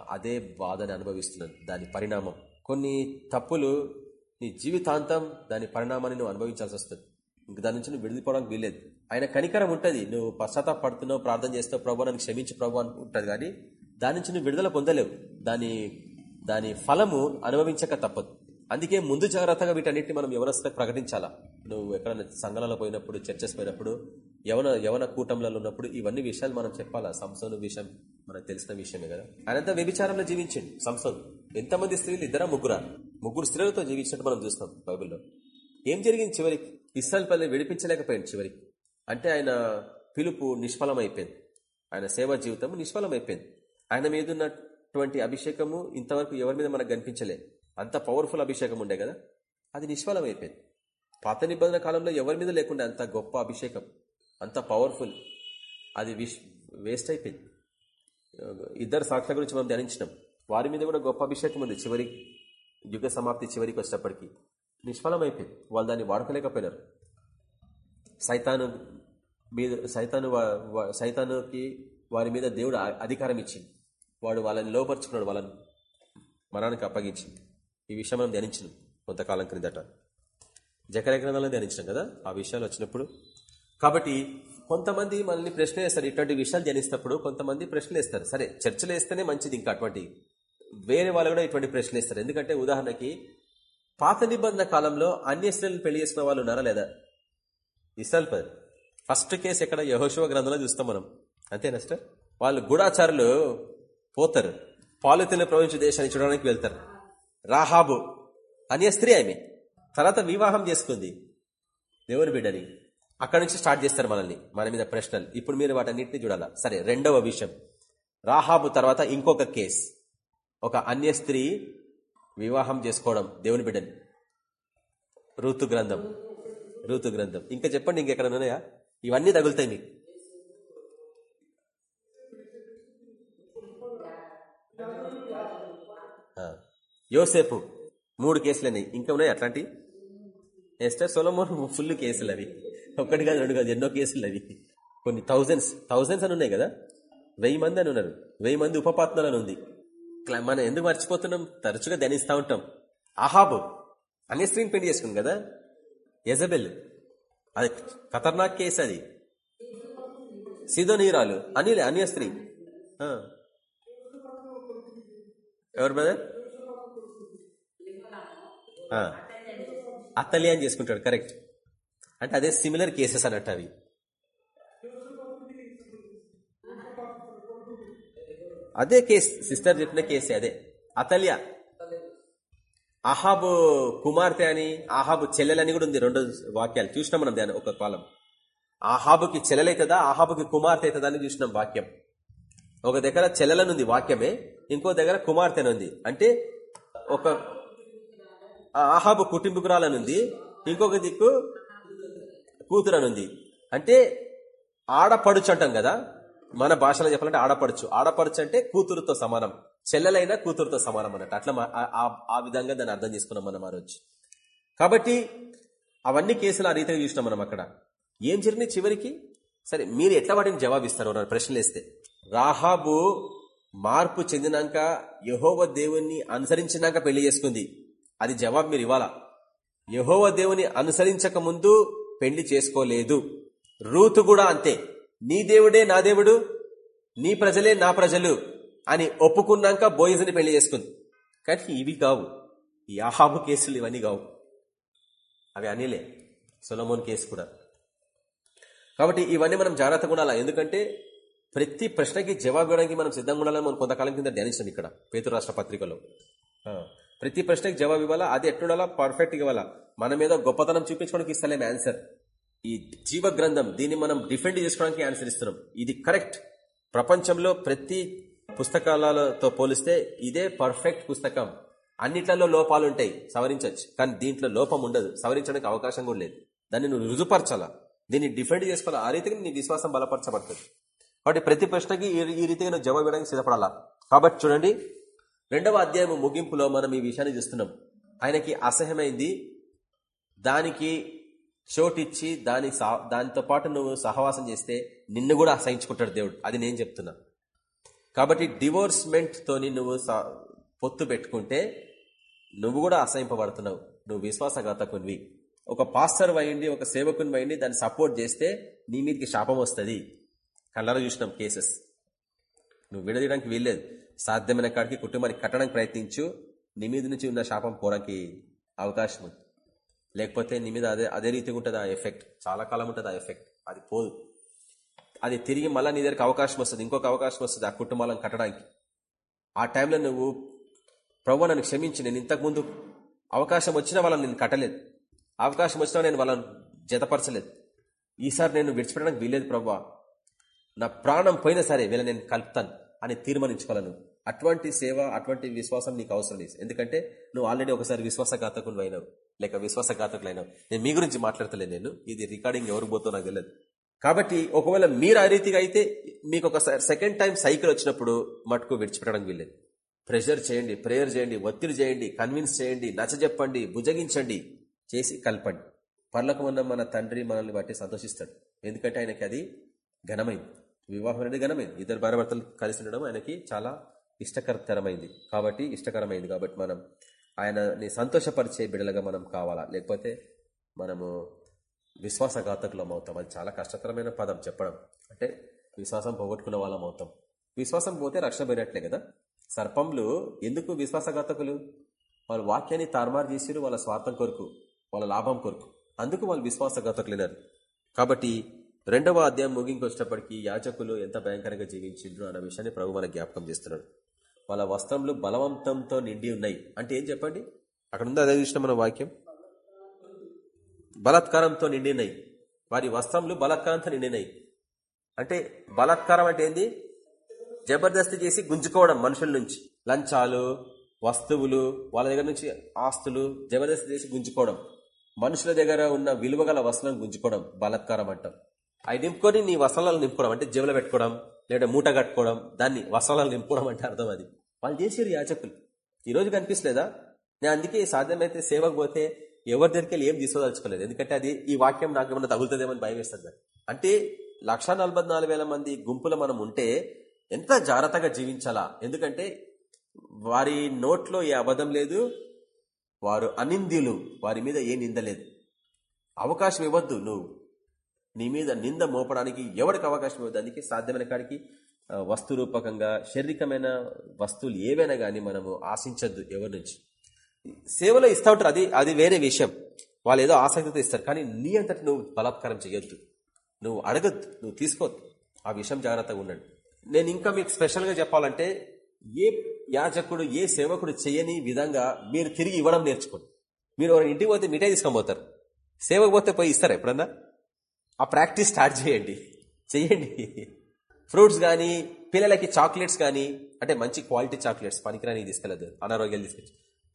అదే బాధని అనుభవిస్తున్నాను. దాని పరిణామం. కొన్ని తప్పులు నీ జీవితాంతం దాని పరిణామాన్ని నువ్వు అనుభవించాల్సి వస్తుంది. ఇంక దాని నుంచి నువ్వు విడిపోవడానికి వీల్లేదు. ఆయన కనికరం ఉంటుంది. నువ్వు పశ్చాత్తాపడుతున్నావు ప్రార్థన చేస్తావు ప్రభు నన్ను క్షమించి ప్రభు ఉంటుంది కానీ దాని నుంచి నువ్వు విడుదల పొందలేవు. దాని దాని ఫలము అనుభవించక తప్పదు. అందుకే ముందు జాగ్రత్తగా వీటన్నిటిని మనం ఎవరస్తులకు ప్రకటించాలా? నువ్వు ఎక్కడైనా సంఘాలలో పోయినప్పుడు చర్చస్ పోయినప్పుడు యవన యవన కూటంలలో ఉన్నప్పుడు ఇవన్నీ విషయాలు మనం చెప్పాలా? సంసోను విషయం మనకు తెలిసిన విషయమే కదా? ఆయనంతా వ్యభిచారంలో జీవించండి. సంస్థలు ఎంతమంది స్త్రీలు? ఇద్దరా ముగ్గురా? ముగ్గురు స్త్రీలతో జీవించినట్టు మనం చూస్తాం బైబుల్లో. ఏం జరిగింది చివరికి ఇస్రాయల్ పల్లె విడిపించలేకపోయింది చివరికి అంటే ఆయన పిలుపు నిష్ఫలమైపోయింది. ఆయన సేవా జీవితం నిష్ఫలమైపోయింది. ఆయన మీద ఉన్నటువంటి అభిషేకము ఇంతవరకు ఎవరి మీద మనకు కనిపించలే. అంత పవర్ఫుల్ అభిషేకం ఉండే కదా? అది నిష్ఫలం అయిపోయింది పాత నిబంధన కాలంలో ఎవరి మీద లేకుండా అంత గొప్ప అభిషేకం అంత పవర్ఫుల్ అది విష్ వేస్ట్ అయిపోయింది. ఇద్దరు సాక్షుల గురించి మనం ధ్యానించినాం. వారి మీద కూడా గొప్ప అభిషేకం ఉంది. చివరి యుగ సమాప్తి చివరికి వచ్చేటప్పటికి. అయిపోయింది వాళ్ళు దాన్ని వాడుకోలేకపోయినారు. సైతాను మీద సైతాను సైతానుకి వారి మీద దేవుడు అధికారం ఇచ్చింది. వాడు వాళ్ళని లోపరుచుకున్నాడు వాళ్ళని మరణానికి అప్పగించింది. ఈ విషయం మనం ధ్యానించినాం కొంతకాలం క్రిందట. జకర గ్రంథాలను ధ్యానించినాం కదా? ఆ విషయాలు వచ్చినప్పుడు. కాబట్టి కొంతమంది మనల్ని ప్రశ్న వేస్తారు ఇటువంటి విషయాలు ధ్యానిస్తప్పుడు కొంతమంది ప్రశ్నలు వేస్తారు. సరే చర్చలు వేస్తేనే మంచిది ఇంకా అటువంటి. వేరే వాళ్ళు కూడా ఇటువంటి ప్రశ్నలు వేస్తారు. ఎందుకంటే ఉదాహరణకి పాత నిబంధన కాలంలో అన్ని స్త్రీలను పెళ్ళి చేసిన వాళ్ళు ఉన్నారా లేదా? ఇస్రాయల్ పది. ఫస్ట్ కేసు ఎక్కడ? యహోశివ గ్రంథంలో చూస్తాం మనం. అంతేనా సార్ వాళ్ళు గూఢాచారులు పోతారు. పాలితీన ప్రవహించే దేశాన్ని చూడడానికి వెళ్తారు. రాహాబు అన్య స్త్రీ ఆమె తర్వాత వివాహం చేసుకుంది. దేవుని బిడ్డని అక్కడి నుంచి స్టార్ట్ చేస్తారు మనల్ని మన మీద ప్రశ్నలు. ఇప్పుడు మీరు వాటన్నిటిని చూడాలా? సరే రెండవ విషయం. రాహాబు తర్వాత ఇంకొక కేస్. ఒక అన్య స్త్రీ వివాహం చేసుకోవడం దేవుని బిడ్డని. ఋతు గ్రంథం ఋతు గ్రంథం ఇంకా చెప్పండి ఇంకెక్కడ ఉన్నాయా? ఇవన్నీ తగులుతాయి మీకు. యోసేపు మూడు కేసులు ఇంకా ఉన్నాయి అట్లాంటి? ఎస్టర్ సొలమోన్ ఫుల్ కేసులు అవి. ఒక్కటి కాదు రెండు కాదు ఎన్నో కేసులు అవి. కొన్ని థౌజండ్స్ థౌజండ్స్ అని ఉన్నాయి కదా? వెయ్యి మంది అని ఉన్నారు. వెయ్యి మంది ఉపపాత్నలు అని ఉంది. మనం ఎందుకు మర్చిపోతున్నాం? తరచుగా ధ్యానిస్తూ ఉంటాం. అహాబు అనే స్త్రీని పెళ్ళి చేసుకుంది కదా? ఎజబెల్ అది ఖతర్నాక్ కేసు అది. సిధోనీరాలు అనిలే అన్య స్త్రీ ఎవరు బ్రదర్ ఆ. అని చేసుకుంటాడు కరెక్ట్ అంటే అదే సిమిలర్ కేసెస్ అన్నట్టు అవి. అదే కేస్ సిస్టర్ చెప్పిన కేసే అదే. అతల్య అహాబు కుమార్తె అని అహాబు చెల్లెలని కూడా ఉంది రెండు వాక్యాలు. చూసినాం మనం దాని ఒక కాలం. ఆహాబుకి చెల్లెలైతుందా ఆహాబుకి కుమార్తె అవుతుందా అని చూసినాం వాక్యం. ఒక దగ్గర చెల్లెలనుంది వాక్యమే ఇంకో దగ్గర కుమార్తెనుంది అంటే ఒక ఆహాబు కుటుంబకురాలనుంది. ఇంకొక దిక్కు కూతురనుంది. అంటే ఆడపడుచు అంటాం కదా. మన భాషలో చెప్పాలంటే ఆడపడుచు. ఆడపడుచు అంటే కూతురుతో సమానం. చెల్లెలైన కూతురుతో సమానం అన్నట్టు. అట్లా ఆ- ఆ- విధంగా దాన్ని అర్థం చేసుకున్నాం మనం ఆ రోజు. కాబట్టి అవన్నీ కేసులు ఆ రీతిగా చూసినాం మనం అక్కడ. ఏం జరిగింది చివరికి? సరే మీరు ఎట్లా వాటిని జవాబిస్తారు ఎవరైనా ప్రశ్నలు వేస్తే. రాహాబు మార్పు చెందినాక యహోవ దేవుణ్ణి అనుసరించినాక పెళ్ళి చేసుకుంది. అది జవాబు మీరు ఇవ్వాలా? యహోవ దేవుని అనుసరించక ముందు పెళ్ళి చేసుకోలేదు. రూతు కూడా అంతే. నీ దేవుడే నా దేవుడు నీ ప్రజలే నా ప్రజలు అని ఒప్పుకున్నాక బోయజుని పెళ్ళి చేసుకుంది. కానీ ఇవి కావు. ఈ ఆహాబు కేసులు ఇవన్నీ కావు. అవి అనిలే. సొలమోన్ కేసు కూడా. కాబట్టి ఇవన్నీ మనం జాగ్రత్తగా ఉండాలా? ఎందుకంటే ప్రతి ప్రశ్నకి జవాబు ఇవ్వడానికి మనం సిద్ధంగా ఉండాలని మనం కొంతకాలం కింద ధ్యానించాం ఇక్కడ పేతు రాష్ట్ర పత్రికలో. ప్రతి ప్రశ్నకి జవాబు ఇవ్వాలా? అది ఎట్లుండాలా? పర్ఫెక్ట్ ఇవ్వాలా? మన మీద గొప్పతనం చూపించుకోవడానికి ఇస్తలేం ఆన్సర్ ఈ జీవ గ్రంథం దీన్ని మనం డిఫెండ్ చేసుకోవడానికి ఆన్సర్ ఇస్తున్నాం. ఇది కరెక్ట్ ప్రపంచంలో ప్రతి పుస్తకాలతో పోలిస్తే ఇదే పర్ఫెక్ట్ పుస్తకం. అన్నిట్లలో లోపాలు ఉంటాయి. సవరించవచ్చు కానీ దీంట్లో లోపం ఉండదు. సవరించడానికి అవకాశం కూడా లేదు. దాన్ని నువ్వు రుజుపరచాలా? దీన్ని డిఫెండ్ చేసుకోవాలా? ఆ రీతిగా నీ విశ్వాసం బలపరచబడుతుంది. కాబట్టి ప్రతి ప్రశ్నకి ఈ ఈ రీతిగా నువ్వు జవాబు ఇవ్వడానికి సిద్ధపడాలా? కాబట్టి చూడండి. రెండవ అధ్యాయం ముగింపులో మనం ఈ విషయాన్ని చూస్తున్నాం. ఆయనకి అసహ్యమైంది. దానికి చోటిచ్చి దాని దానితో పాటు నువ్వు సహవాసం చేస్తే నిన్ను కూడా అసహించుకుంటాడు దేవుడు. అది నేను చెప్తున్నా. కాబట్టి డివోర్స్మెంట్ తోని నువ్వు పొత్తు పెట్టుకుంటే నువ్వు కూడా అసహింపబడుతున్నావు. నువ్వు విశ్వాసఘాతకునివి. ఒక పాస్టర్ అయ్యండి ఒక సేవకుని అయ్యండి దాన్ని సపోర్ట్ చేస్తే నీ మీదకి శాపం వస్తుంది. కళ్ళలో చూసినాం కేసెస్. నువ్వు విడదీయడానికి వీల్లేదు. సాధ్యమైన కాడికి కుటుంబానికి కట్టడానికి ప్రయత్నించు. నీ మీద నుంచి ఉన్న శాపం పోవడానికి అవకాశం ఉంది. లేకపోతే నీ మీద అదే అదే రీతిగా ఉంటుంది ఆ ఎఫెక్ట్. చాలా కాలం ఉంటుంది ఆ ఎఫెక్ట్. అది పోదు. అది తిరిగి మళ్ళీ నీ దగ్గరికి అవకాశం వస్తుంది. ఇంకొక అవకాశం వస్తుంది ఆ కుటుంబాలను కట్టడానికి. ఆ టైంలో నువ్వు ప్రభు నన్ను క్షమించి. నేను ఇంతకుముందు అవకాశం వచ్చినా వాళ్ళని నేను కట్టలేదు. అవకాశం వచ్చినా నేను వాళ్ళని జతపరచలేదు. ఈసారి నేను విడిచిపెట్టడానికి వీల్లేదు ప్రభు నా ప్రాణం పోయినా సరే వీళ్ళని నేను కలుపుతాను. అని తీర్మానించుకోవాలను అటువంటి సేవ అటువంటి విశ్వాసం నీకు అవసరం లేదు. ఎందుకంటే నువ్వు ఆల్రెడీ ఒకసారి విశ్వాసఘాతకులు అయినావు. లేక విశ్వాసఘాతకులు అయినావు. నేను మీ గురించి మాట్లాడతలేదు నేను. ఇది రికార్డింగ్ ఎవరు పోతో నాకు తెలియదు కాబట్టి ఒకవేళ మీరు ఆ రీతిగా అయితే మీకు ఒక సెకండ్ టైం సైకిల్ వచ్చినప్పుడు మటుకు విడిచిపెట్టడానికి వీల్లేదు. ప్రెషర్ చేయండి ప్రేయర్ చేయండి ఒత్తిడి చేయండి కన్విన్స్ చేయండి నచ్చజెప్పండి భుజగించండి చేసి కలపండి. పర్లకమున్న మన తండ్రి మనల్ని బట్టి సంతోషిస్తాడు. ఎందుకంటే ఆయనకి అది ఘనమైంది. వివాహం అనేది ఘనమైంది. ఇద్దరు భార్యభర్తలు కలిసి ఉండడం ఆయనకి చాలా ఇష్టకరతరమైంది. కాబట్టి ఇష్టకరమైంది కాబట్టి మనం ఆయనని సంతోషపరిచే బిడలుగా మనం కావాలా? లేకపోతే మనము విశ్వాసఘాతకులం అవుతాం. అది చాలా కష్టతరమైన పదం చెప్పడం. అంటే విశ్వాసం పోగొట్టుకున్న వాళ్ళం అవుతాం. విశ్వాసం పోతే రక్షణ పోయినట్లే కదా? సర్పంలు ఎందుకు విశ్వాసఘాతకులు? వాళ్ళ వాక్యాన్ని తారుమారు చేసిరు వాళ్ళ స్వార్థం కొరకు వాళ్ళ లాభం కొరకు. అందుకు వాళ్ళు విశ్వాసఘాతకులైనారు. కాబట్టి రెండవ అధ్యాయం ముగింకి వచ్చేటప్పటికి యాజకులు ఎంత భయంకరంగా జీవించిండ్రు అన్న విషయాన్ని ప్రభు మన జ్ఞాపకం చేస్తున్నాడు. వాళ్ళ వస్త్రములు బలవంతంతో నిండి ఉన్నాయి. అంటే ఏం చెప్పండి? అక్కడ ఉందా అదే చూసిన మన వాక్యం. బలాత్కారంతో నిండినాయి వారి వస్త్రములు బలాత్కారంతో నిండినాయి అంటే బలాత్కారం అంటే ఏంది? జబర్దస్తి చేసి గుంజుకోవడం మనుషుల నుంచి. లంచాలు వస్తువులు వాళ్ళ దగ్గర నుంచి ఆస్తులు జబర్దస్తి చేసి గుంజుకోవడం. మనుషుల దగ్గర ఉన్న విలువగల వస్తువులను గుంజుకోవడం బలాత్కారం అంటాం. అవి నింపుకొని నీ వసలాలు నింపుకోవడం అంటే జేబులో పెట్టుకోవడం లేదా మూట కట్టుకోవడం దాన్ని వసలాలు నింపుకోవడం అంటే అర్థం అది. వాళ్ళు చేసేరు యాచకులు. ఈరోజు కనిపిస్తలేదా? నేను అందుకే సాధ్యమైతే సేవకు పోతే ఎవరి దగ్గరికి వెళ్ళి ఏం తీసుకోదలుచుకోలేదు. ఎందుకంటే అది ఈ వాక్యం నాకు ఏమన్నా తగులుతుందేమని భయం వేస్తుంది అంటే లక్ష మంది గుంపులో మనం ఉంటే ఎంత జాగ్రత్తగా జీవించాలా? ఎందుకంటే వారి నోట్లో ఏ అబద్ధం లేదు వారు అనింద్యులు వారి మీద ఏ నిందలేదు అవకాశం ఇవ్వద్దు నువ్వు. నీ మీద నింద మోపడానికి ఎవరికి అవకాశం ఇవ్వదు అందుకే సాధ్యమైన కాడికి వస్తురూపకంగా వస్తు రూపకంగా శారీరకమైన వస్తువులు ఏవైనా కానీ మనము ఆశించద్దు ఎవరి నుంచి. సేవలో ఇస్తా ఉంటారు అది అది వేరే విషయం. వాళ్ళు ఏదో ఆసక్తితో ఇస్తారు కానీ నీ అంతటి నువ్వు బలాత్కారం చేయొద్దు నువ్వు అడగద్దు నువ్వు తీసుకోవద్దు. ఆ విషయం జాగ్రత్తగా ఉండండి. నేను ఇంకా మీకు స్పెషల్గా చెప్పాలంటే ఏ యాజకుడు ఏ సేవకుడు చేయని విధంగా మీరు తిరిగి ఇవ్వడం నేర్చుకోండి. మీరు ఎవరైనా ఇంటికి పోతే మిఠాయి తీసుకొని పోతారు. సేవకు పోతే పోయి ఇస్తారా ఎప్పుడన్నా? ఆ ప్రాక్టీస్ స్టార్ట్ చేయండి. చెయ్యండి. ఫ్రూట్స్ కానీ పిల్లలకి చాక్లెట్స్ కానీ అంటే మంచి క్వాలిటీ చాక్లెట్స్ పనికిరాని తీసుకెళ్ళదు అనారోగ్యాలు తీసుకొచ్చి.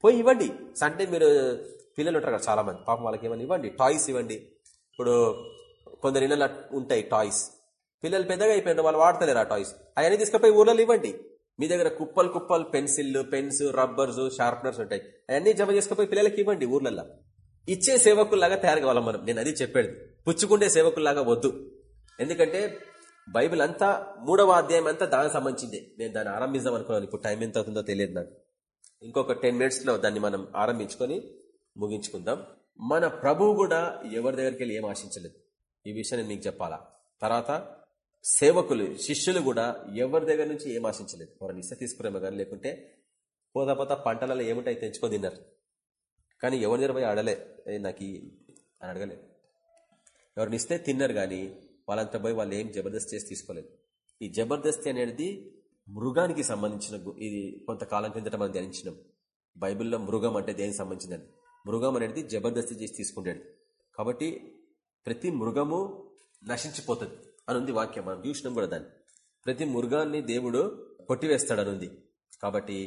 పోయి ఇవ్వండి. సండే మీరు పిల్లలు ఉంటారు కదా చాలా మంది. పాపం వాళ్ళకి ఏమైనా ఇవ్వండి. టాయ్స్ ఇవ్వండి. ఇప్పుడు కొందరు ఇళ్ళ ఉంటాయి టాయ్స్. పిల్లలు పెద్దగా అయిపోయిన వాళ్ళు వాడతలేరు ఆ టాయ్స్. అవన్నీ తీసుకుపోయి ఊర్లలో ఇవ్వండి. మీ దగ్గర కుప్పలు కుప్పలు పెన్సిల్ పెన్స్ రబ్బర్స్ షార్ప్నర్స్ ఉంటాయి. అవన్నీ జమ చేసుకుపోయి పిల్లలకి ఇవ్వండి ఊర్లలో ఇచ్చే సేవకుల్లాగా తయారు కావాలి మనం. నేను అది చెప్పేది. పుచ్చుకుండే సేవకుల్లాగా వద్దు. ఎందుకంటే బైబిల్ అంతా మూడవ అధ్యాయం అంతా దానికి సంబంధించిందే. నేను దాన్ని ఆరంభిద్దాం అనుకున్నాను. ఇప్పుడు టైం ఎంత అవుతుందో తెలియదు నాకు. ఇంకొక టెన్ మినిట్స్లో దాన్ని మనం ఆరంభించుకొని ముగించుకుందాం. మన ప్రభువు కూడా ఎవరి దగ్గరికి వెళ్ళి ఏం ఆశించలేదు? ఈ విషయం నేను మీకు చెప్పాలా? తర్వాత సేవకులు శిష్యులు కూడా ఎవరి దగ్గర నుంచి ఏం ఆశించలేదు? ఎవరిని ఇస్తే తీసుకురేమో కానీ లేకుంటే పోతా పోతా పంటలలో ఏముంటాయి తెంచుకొని తిన్నారు. కానీ ఎవరి దగ్గర పోయి అడలే నాకు అని అడగలేదు. ఎవరిని ఇస్తే తిన్నారు కానీ వాళ్ళంతా పోయి వాళ్ళు ఏం జబర్దస్త్ చేసి తీసుకోలేదు. ఈ జబర్దస్తి అనేది మృగానికి సంబంధించిన ఇది కొంతకాలం కిందట మనం ధ్యానించినాం. బైబిల్లో మృగం అంటే దేనికి సంబంధించిందని. మృగం అనేది జబర్దస్తి చేసి తీసుకుంటాడు. కాబట్టి ప్రతి మృగము నశించిపోతుంది అని ఉంది వాక్యం. మనం చూసినాం కూడా దాన్ని. ప్రతి మృగాన్ని దేవుడు కొట్టివేస్తాడు అని ఉంది కాబట్టి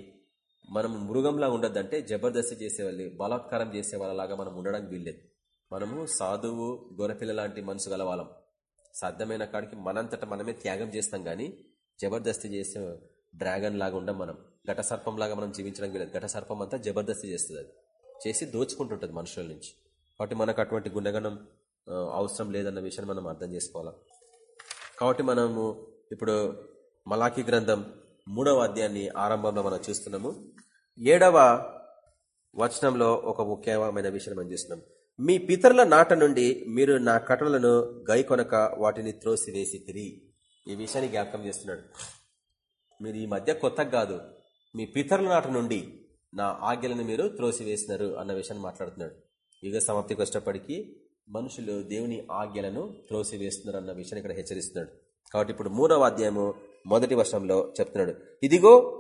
మనం మృగంలా ఉండద్దంటే జబర్దస్తి చేసే వాళ్ళు బలాత్కారం చేసే వాళ్ళలాగా మనం ఉండడానికి వీల్లేదు. మనము సాధువు గొర్రెపిల్ల లాంటి మనసు గలవాళ్ళం. సాధ్యమైన కాడికి మనంతట మనమే త్యాగం చేస్తాం గానీ జబర్దస్తి చేసే డ్రాగన్ లాగా ఉండం మనం. ఘట సర్పం లాగా మనం జీవించడం వీలదు. ఘట సర్పం అంతా జబర్దస్తి చేస్తుంది అది. చేసి దోచుకుంటుంటుంది మనుషుల నుంచి. కాబట్టి మనకు అటువంటి గుండెగనం అవసరం లేదన్న విషయాన్ని మనం అర్థం చేసుకోవాలా? కాబట్టి మనము ఇప్పుడు మలాఖీ గ్రంథం మూడవ అధ్యాయాన్ని ఆరంభంలో మనం చూస్తున్నాము. ఏడవ వచనంలో ఒక ముఖ్యమైన విషయం మనం చూస్తున్నాం. మీ పితరుల నాట నుండి మీరు నా కటలను గైకొనక వాటిని త్రోసివేసి తిరిగి. ఈ విషయాన్ని జ్ఞాపకం చేస్తున్నాడు. మీరు ఈ మధ్య కొత్తగా కాదు మీ పితరుల నాట నుండి నా ఆజ్ఞలను మీరు త్రోసివేసినారు అన్న విషయాన్ని మాట్లాడుతున్నాడు. యుగ సమాప్తికి వచ్చేటప్పటికీ మనుషులు దేవుని ఆజ్ఞలను త్రోసివేస్తున్నారు అన్న విషయాన్ని ఇక్కడ హెచ్చరిస్తున్నాడు. కాబట్టి ఇప్పుడు మూడవ అధ్యాయము మొదటి వర్షంలో చెప్తున్నాడు. ఇదిగో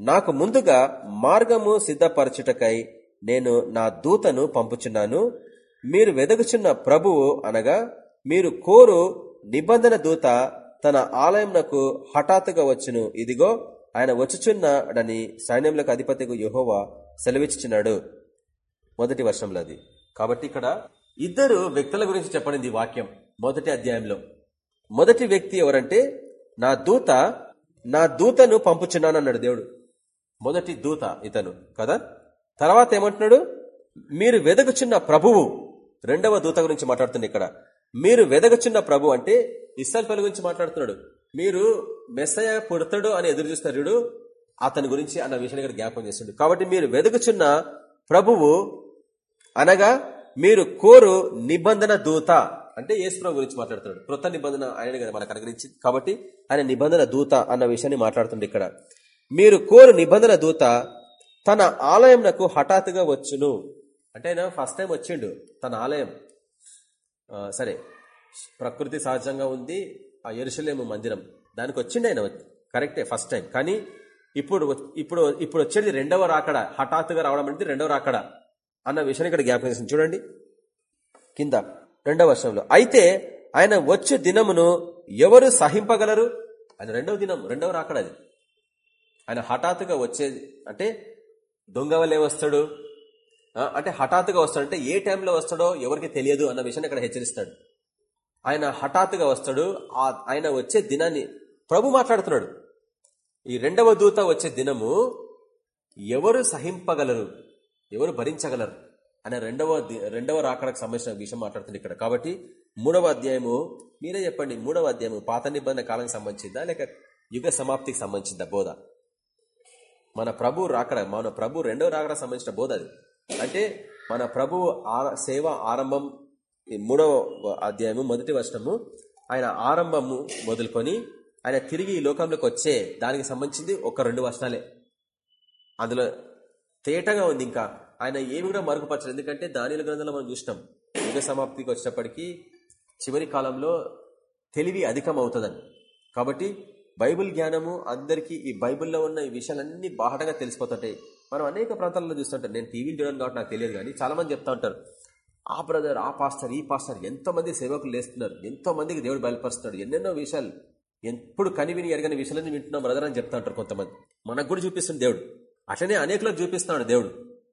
నాకు ముందుగా మార్గము సిద్ధపరచుటకై నేను నా దూతను పంపుచున్నాను. మీరు వెదగుచున్న ప్రభువు అనగా మీరు కోరు నిబంధన దూత తన ఆలయంనకు హఠాత్తుగా వచ్చును. ఇదిగో ఆయన వచ్చుచున్నాడని సైన్యములకు అధిపతికు యహోవా సెలవిచ్చుచున్నాడు. మొదటి వర్షంలో అది. కాబట్టి ఇక్కడ ఇద్దరు వ్యక్తుల గురించి చెప్పడింది వాక్యం మొదటి అధ్యాయంలో. మొదటి వ్యక్తి ఎవరంటే నా దూత నా దూతను పంపుచున్నాను అన్నాడు దేవుడు. మొదటి దూత ఇతను కదా? తర్వాత ఏమంటున్నాడు? మీరు వెదకుచున్న ప్రభువు. రెండవ దూత గురించి మాట్లాడుతుంది ఇక్కడ. మీరు వెదకుచున్న ప్రభు అంటే ఇస్సాల్ గురించి మాట్లాడుతున్నాడు. మీరు మెస్సయ పుడతాడు అని ఎదురు చూస్తారు అతని గురించి అన్న విషయాన్ని ఇక్కడ జ్ఞాపకం చేస్తుండే కాబట్టి మీరు వెదకుచున్న ప్రభువు అనగా మీరు కోరు నిబంధన దూత అంటే యేసుప్రభు గురించి మాట్లాడుతున్నాడు. కృత నిబంధన ఆయన కదా మనకు అనుగ్రహించింది. కాబట్టి ఆయన నిబంధన దూత అన్న విషయాన్ని మాట్లాడుతుంది ఇక్కడ. మీరు కోరు నిబంధన దూత తన ఆలయంనకు హఠాత్తుగా వచ్చును. అంటే ఆయన ఫస్ట్ టైం వచ్చిండు తన ఆలయం. సరే ప్రకృతి సహజంగా ఉంది ఆ ఎరుసలేము మందిరం. దానికి వచ్చిండు ఆయన కరెక్టే ఫస్ట్ టైం కానీ ఇప్పుడు ఇప్పుడు ఇప్పుడు వచ్చేది రెండవ రాకడ హఠాత్తుగా రావడం అనేది రెండవ రాకడ అన్న విషయాన్ని ఇక్కడ జ్ఞాపకం చేసింది. చూడండి. కింద రెండవ వర్షంలో అయితే ఆయన వచ్చే దినమును ఎవరు సహింపగలరు? ఆయన రెండవ దినం రెండవ రాకడ అది. ఆయన హఠాత్తుగా వచ్చేది అంటే దొంగ వల్లే వస్తాడు? అంటే హఠాత్తుగా వస్తాడు. అంటే ఏ టైంలో వస్తాడో ఎవరికి తెలియదు అన్న విషయాన్ని ఇక్కడ హెచ్చరిస్తాడు. ఆయన హఠాత్తుగా వస్తాడు. ఆయన వచ్చే దినాన్ని ప్రభు మాట్లాడుతున్నాడు. ఈ రెండవ దూత వచ్చే దినము ఎవరు సహింపగలరు? ఎవరు భరించగలరు? అనే రెండవ రెండవ రాకడకు సంబంధించిన విషయం మాట్లాడుతుంది ఇక్కడ. కాబట్టి మూడవ అధ్యాయము మీరే చెప్పండి మూడవ అధ్యాయము పాత నిబంధన కాలానికి సంబంధించిందా లేక యుగ సమాప్తికి సంబంధించిందా బోధ? మన ప్రభు రాకడ మన ప్రభు రెండవ రాకడ సంబంధించిన బోధ అది. అంటే మన ప్రభు సేవ ఆరంభం ఈ మూడవ అధ్యాయము మొదటి వర్షము ఆయన ఆరంభము మొదలుకొని ఆయన తిరిగి ఈ లోకంలోకి వచ్చే దానికి సంబంధించింది ఒక రెండు వర్షాలే అందులో తేటగా ఉంది ఇంకా. ఆయన ఏమి కూడా మరుగుపరచలేదు. ఎందుకంటే దానిల గ్రంథంలో మనం చూసినాం. యుగ సమాప్తికి వచ్చినప్పటికీ చివరి కాలంలో తెలివి అధికం అవుతుందని కాబట్టి బైబిల్ జ్ఞానము అందరికీ ఈ బైబిల్లో ఉన్న ఈ విషయాలన్నీ బాహటంగా తెలిసిపోతుంటాయి. మనం అనేక ప్రాంతాల్లో చూస్తుంటాం. నేను టీవీలు చూడడం కాబట్టి నాకు తెలియదు కానీ చాలా మంది చెప్తా ఉంటారు. ఆ బ్రదర్ ఆ పాస్టర్ ఈ పాస్టర్ ఎంతో మంది సేవకులు లేస్తున్నారు. ఎంతో మందికి దేవుడు బయలుపరుస్తున్నాడు. ఎన్నెన్నో విషయాలు ఎప్పుడు కనివిని ఎరగని విషయాలన్నీ వింటున్నాం బ్రదర్ అని చెప్తా ఉంటారు కొంతమంది. మనకు కూడా చూపిస్తుంది దేవుడు. అట్లనే అనేకులకు చూపిస్తున్నాడు దేవుడు.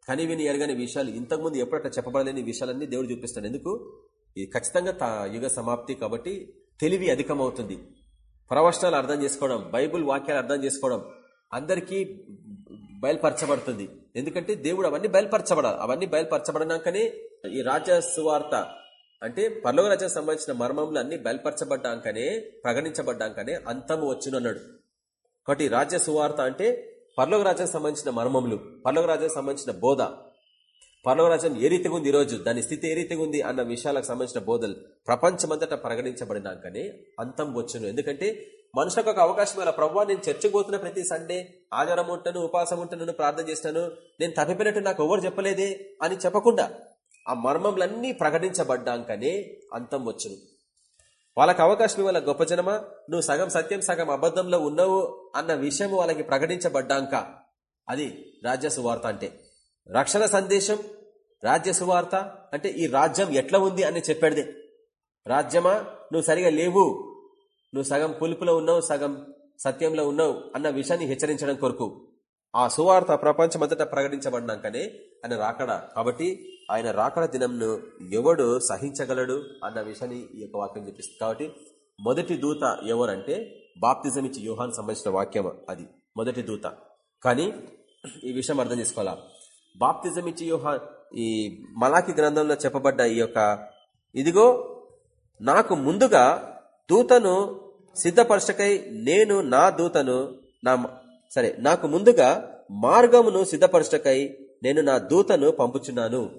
కనివిని ఎరగని విషయాలు ఇంతకుముందు ఎప్పుడట్లా చెప్పబడలేని విషయాలన్నీ దేవుడు చూపిస్తాడు ఎందుకు? ఇది ఖచ్చితంగా తా- యుగ సమాప్తి కాబట్టి తెలివి అధికమవుతుంది. ప్రవచనాలు అర్థం చేసుకోవడం బైబుల్ వాక్యాలు అర్థం చేసుకోవడం అందరికీ బయలుపరచబడుతుంది. ఎందుకంటే దేవుడు అవన్నీ బయలుపరచబడాలి. అవన్నీ బయలుపరచబడినాకనే ఈ రాజ్య సువార్త అంటే పర్లోక రాజ్యానికి సంబంధించిన మర్మములు అన్ని బయలుపరచబడ్డాకనే ప్రకటించబడ్డాకనే అంతము వచ్చును అన్నాడు. కాబట్టి రాజ్య సువార్త అంటే పర్లోక రాజ్యానికి సంబంధించిన మర్మములు పర్లోక రాజ్యానికి సంబంధించిన బోధ. పర్లోక ఏ రీతిగా ఉంది ఈ రోజు? దాని స్థితి ఏ రీతిగా ఉంది అన్న విషయాలకు సంబంధించిన బోధలు ప్రపంచమంతటా ప్రకటించబడినాకనే అంతం వచ్చును. ఎందుకంటే మనుషులకు ఒక అవకాశం వల్ల ప్రవ్వా నేను చర్చకు పోతున్న ప్రతి సండే ఆధారం ఉంటాను ఉపాసం ఉంటాను ప్రార్థన చేస్తాను నేను తప్పిపోయినట్టు నాకు ఎవరు చెప్పలేదే అని చెప్పకుండా ఆ మర్మములన్నీ ప్రకటించబడ్డాకనే అంతం వచ్చును. వాళ్ళకి అవకాశం ఇవ్వాల? గొప్ప జనమా? నువ్వు సగం సత్యం సగం అబద్ధంలో ఉన్నావు అన్న విషయం వాళ్ళకి ప్రకటించబడ్డాక అది రాజ్య సువార్త అంటే. రక్షణ సందేశం రాజ్య సువార్త అంటే ఈ రాజ్యం ఎట్లా ఉంది అని చెప్పాడుదే రాజ్యమా? నువ్వు సరిగా లేవు. నువ్వు సగం పులుపులో ఉన్నావు సగం సత్యంలో ఉన్నావు అన్న విషయాన్ని హెచ్చరించడం కొరకు. ఆ సువార్త ప్రపంచమంతటా ప్రకటించబడినాకనే ఆయన రాకడ? కాబట్టి ఆయన రాకడ దినంను ఎవడు సహించగలడు అన్న విషయాన్ని ఈ యొక్క వాక్యం చూపిస్తుంది కాబట్టి మొదటి దూత ఎవరంటే బాప్తిజం ఇచ్చి యోహాన్ సంబంధించిన వాక్యం అది. మొదటి దూత. కానీ ఈ విషయం అర్థం చేసుకోవాలా? బాప్తిజం ఇచ్చి ఈ మలాకి గ్రంథంలో చెప్పబడ్డ ఈ యొక్క ఇదిగో నాకు ముందుగా దూతను సిద్ధపరచకై నేను నా దూతను నా సరే నాకు ముందుగా మార్గమును సిద్ధపరచకై నేను నా దూతను పంపుచున్నాను.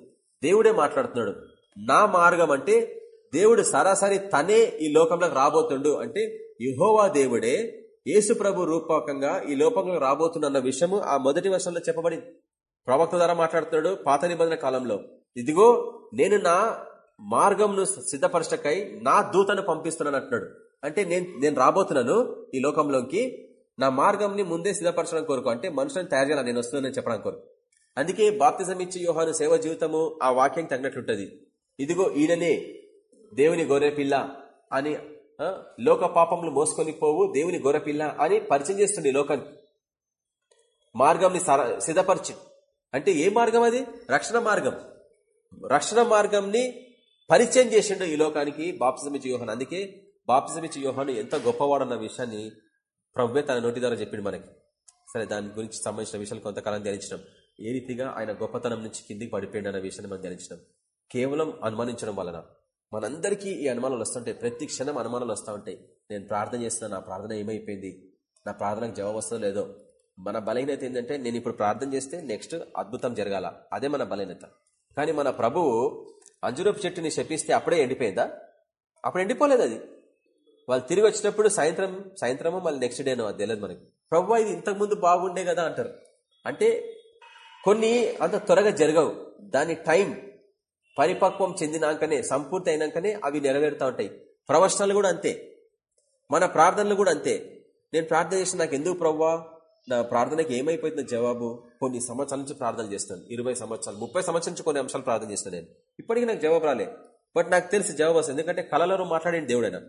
దేవుడే మాట్లాడుతున్నాడు. నా మార్గం అంటే దేవుడు సరాసరి తనే ఈ లోకంలోకి రాబోతుండు అంటే యుహోవా దేవుడే యేసు ప్రభు రూపకంగా ఈ లోకంలో రాబోతున్న విషయము ఆ మొదటి వర్షంలో చెప్పబడింది. ప్రవక్త ద్వారా మాట్లాడుతున్నాడు పాత నిబంధన కాలంలో. ఇదిగో నేను నా మార్గంను సిద్ధపరచకై నా దూతను పంపిస్తున్నాను అంటున్నాడు. అంటే నేను నేను రాబోతున్నాను ఈ లోకంలోకి నా మార్గంని ముందే సిద్ధపరచడం కోరుకు అంటే మనుషులను తయారు చేయాలని నేను వస్తున్నానని చెప్పడం కోరు అందుకే బాప్తిజం ఇచ్చి యోహాను సేవ జీవితము ఆ వాక్యం తగినట్లుంటది. ఇదిగో ఈడనే దేవుని గొర్రెపిల్ల అని లోక పాపములు మోసుకొని పోవు దేవుని గొర్రెపిల్ల అని పరిచయం చేస్తుంది ఈ లోకానికి. మార్గంని సర- సిద్ధపరిచి అంటే ఏ మార్గం అది? రక్షణ మార్గం. రక్షణ మార్గంని పరిచయం చేసిండు ఈ లోకానికి బాప్తిజమిచ్చి యోహాన్. అందుకే బాప్తిజమిచ్చి యోహాను ఎంత గొప్పవాడన్న విషయాన్ని ప్రభువే తన నోటి ద్వారా చెప్పిండు మనకి. సరే దాని గురించి సంబంధించిన విషయాలు కొంతకాలం ధ్యానించడం ఏ రీతిగా ఆయన గొప్పతనం నుంచి కిందికి పడిపోయిండు అన్న విషయాన్ని మనం ధ్యానించడం కేవలం అనుమానించడం వలన. మనందరికీ ఈ అనుమానాలు వస్తుంటాయి ప్రతి క్షణం అనుమానాలు వస్తూ ఉంటాయి. నేను ప్రార్థన చేస్తున్నా నా ప్రార్థన ఏమైపోయింది? నా ప్రార్థనకు జవాబు వస్తుందో లేదో? మన బలహీనత ఏంటంటే నేను ఇప్పుడు ప్రార్థన చేస్తే నెక్స్ట్ అద్భుతం జరగాల. అదే మన బలహీనత. కానీ మన ప్రభువు అంజురపు చెట్టుని శపిస్తే అప్పుడే ఎండిపోయిందా? అప్పుడు ఎండిపోలేదు అది. వాళ్ళు తిరిగి వచ్చినప్పుడు సాయంత్రం సాయంత్రమో మళ్ళీ నెక్స్ట్ డేనో అది తెలియదు మనకి. ప్రభు ఇది ఇంతకుముందు బాగుండే కదా అంటారు. అంటే కొన్ని అంత త్వరగా జరగవు. దాని టైం పరిపక్వం చెందినాకనే సంపూర్తి అయినాకనే అవి నెరవేరుతూ ఉంటాయి. ప్రవచనాలు కూడా అంతే. మన ప్రార్థనలు కూడా అంతే. నేను ప్రార్థన చేసిన నాకు ఎందుకు ప్రవ్వా నా ప్రార్థనకి ఏమైపోయింది జవాబు? కొన్ని సంవత్సరాల నుంచి ప్రార్థన చేస్తాను ఇరవై సంవత్సరాలు ముప్పై సంవత్సరాల నుంచి కొన్ని అంశాలు ప్రార్థన చేస్తాను నేను. ఇప్పటికీ నాకు జవాబు రాలే. బట్ నాకు తెలిసి జవాబు వస్తుంది. ఎందుకంటే కళలో మాట్లాడిన దేవుడైనా.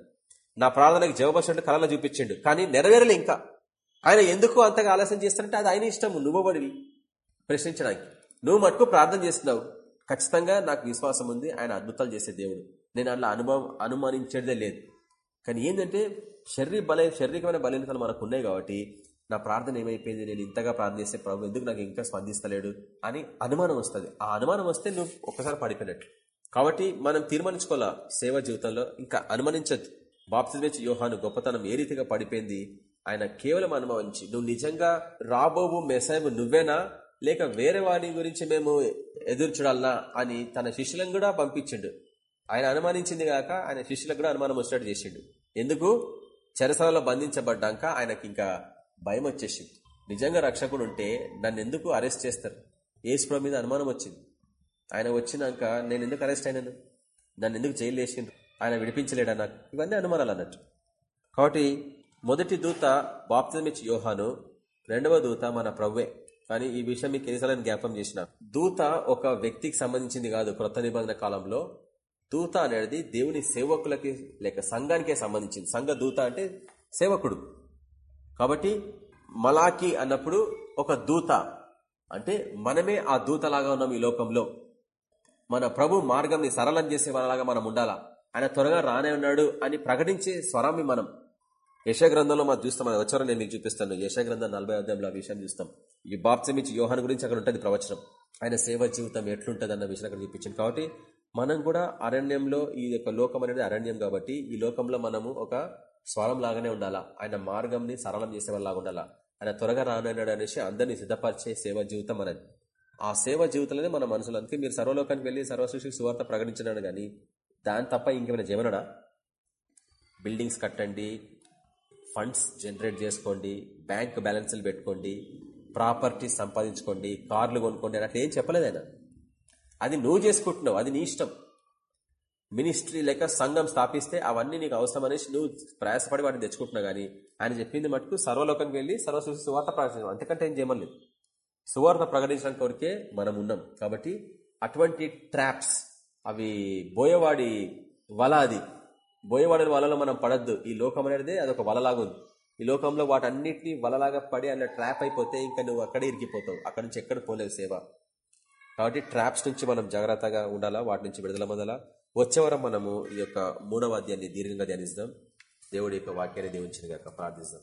నా ప్రార్థనకి జవాబు వచ్చినట్టు కళలో చూపించండు. కానీ నెరవేరలే ఇంకా. ఆయన ఎందుకు అంతగా ఆలస్యం చేస్తానంటే అది ఆయన ఇష్టం నువ్వబడివి ప్రశ్నించడానికి. నువ్వు మటుకు ప్రార్థన చేస్తున్నావు. ఖచ్చితంగా నాకు విశ్వాసం ఉంది. ఆయన అద్భుతాలు చేసే దేవుడు. నేను అట్లా అనుభవం అనుమానించేదే లేదు. కానీ ఏంటంటే శరీర బల శారీరకమైన బలహీనతలు మనకు ఉన్నాయి కాబట్టి నా ప్రార్థన ఏమైపోయింది? నేను ఇంతగా ప్రార్థన చేస్తే ప్రభు ఎందుకు నాకు ఇంకా స్పందిస్తలేడు? అని అనుమానం వస్తుంది. ఆ అనుమానం వస్తే నువ్వు ఒక్కసారి పడిపోయినట్టు. కాబట్టి మనం తీర్మానించుకోవాలా? సేవ జీవితంలో ఇంకా అనుమానించద్దు. బాప్తిమేచి యోహాను గొప్పతనం ఏ రీతిగా పడిపోయింది? ఆయన కేవలం అనుభవించి నువ్వు నిజంగా రాబోవు మెసాయము నువ్వేనా? లేక వేరే వాడి గురించి మేము ఎదురు చూడాలనా? అని తన శిష్యులను కూడా పంపించిండు. ఆయన అనుమానించింది కాక ఆయన శిష్యులకు కూడా అనుమానం వచ్చినట్టు చేసిండు. ఎందుకు? చెరసలలో బంధించబడ్డాక ఆయనకి ఇంకా భయం వచ్చేసింది నిజంగా రక్షకుడు ఉంటే నన్ను ఎందుకు అరెస్ట్ చేస్తారు? ఏసుప్రభు మీద అనుమానం వచ్చింది. ఆయన వచ్చినాక నేను ఎందుకు అరెస్ట్ అయినాను? నన్ను ఎందుకు జైలు వేసిండ్రు? ఆయన విడిపించలేడా నాకు? ఇవన్నీ అనుమానాలు అన్నట్టు. కాబట్టి మొదటి దూత బాప్తమిచ్ యోహాను రెండవ దూత మన ప్రవ్వే. కానీ ఈ విషయం మీకు ఎన్నిసార్లు జ్ఞాపం చేసిన. దూత ఒక వ్యక్తికి సంబంధించింది కాదు క్రొత్త నిబంధన కాలంలో. దూత అనేది దేవుని సేవకులకి లేక సంఘానికే సంబంధించింది. సంఘ దూత అంటే సేవకుడు. కాబట్టి మలాకి అన్నప్పుడు ఒక దూత. అంటే మనమే ఆ దూతలాగా ఉన్నాం ఈ లోకంలో. మన ప్రభు మార్గంని సరళం చేసే వాళ్ళలాగా మనం ఉండాలా? ఆయన త్వరగా రానే ఉన్నాడు అని ప్రకటించే స్వరాన్ని మనం. యశగ్రంథంలో మనం చూస్తాం అది వచ్చారో నేను మీకు చూపిస్తాను. యశగ్రంథం నలభై అధ్యాయంలో ఆ విషయం చూస్తాం. ఈ బాప్సమిచ్చి యోహాన్ గురించి అక్కడ ఉంటుంది ప్రవచనం. ఆయన సేవ జీవితం ఎట్లుంటుంది అన్న విషయం అక్కడ చూపించింది. కాబట్టి మనం కూడా అరణ్యంలో ఈ యొక్క లోకం అనేది అరణ్యం కాబట్టి ఈ లోకంలో మనము ఒక స్వరం లాగానే ఉండాలా? ఆయన మార్గంని సరళం చేసేవాళ్ళ ఉండాలా? ఆయన త్వరగా రానన్నాడు అనేసి అందరినీ సిద్ధపరిచే సేవ జీవితం అనేది. ఆ సేవ జీవితంలోనే మన మనసులో అందుకే మీరు సర్వలోకానికి వెళ్ళి సర్వసృష్టికి సువార్త ప్రకటించినాడు కానీ దాని తప్ప ఇంకేమైనా జీవనడా బిల్డింగ్స్ కట్టండి ఫండ్స్ జనరేట్ చేసుకోండి బ్యాంక్ బ్యాలెన్స్లు పెట్టుకోండి ప్రాపర్టీ సంపాదించుకోండి కార్లు కొనుక్కోండి అట్లా ఏం చెప్పలేదు ఆయన. అది నువ్వు చేసుకుంటున్నావు అది నీ ఇష్టం. మినిస్ట్రీ లేక సంఘం స్థాపిస్తే అవన్నీ నీకు అవసరం అనేసి నువ్వు ప్రయాసపడి వాటిని తెచ్చుకుంటున్నా కానీ ఆయన చెప్పింది మటుకు సర్వలోకంకి వెళ్ళి సర్వసృష్టి సువార్త ప్రకటించడం. అంతకంటే ఏం చేయమలేదు సువార్త ప్రకటించడానికి కొరికే మనం ఉన్నాం. కాబట్టి అటువంటి ట్రాప్స్ అవి బోయవాడి వల అది. బోయవాడి వలలో మనం పడద్దు. ఈ లోకం అనేది అదొక వలలాగా ఉంది. ఈ లోకంలో వాటన్నిటిని వలలాగా పడి అన్న ట్రాప్ అయిపోతే ఇంకా నువ్వు అక్కడే ఇరిగిపోతావు అక్కడి నుంచి ఎక్కడ పోలేవు సేవ. కాబట్టి ట్రాప్స్ నుంచి మనం జాగ్రత్తగా ఉండాలా? వాటి నుంచి విడుదల మొదల వచ్చేవరం మనము ఈ యొక్క మూడవ అధ్యాయాన్ని దీర్ఘంగా ధ్యానిస్తాం. దేవుడి యొక్క వాక్యాన్ని దీవించిన గాక ప్రార్థిస్తాం.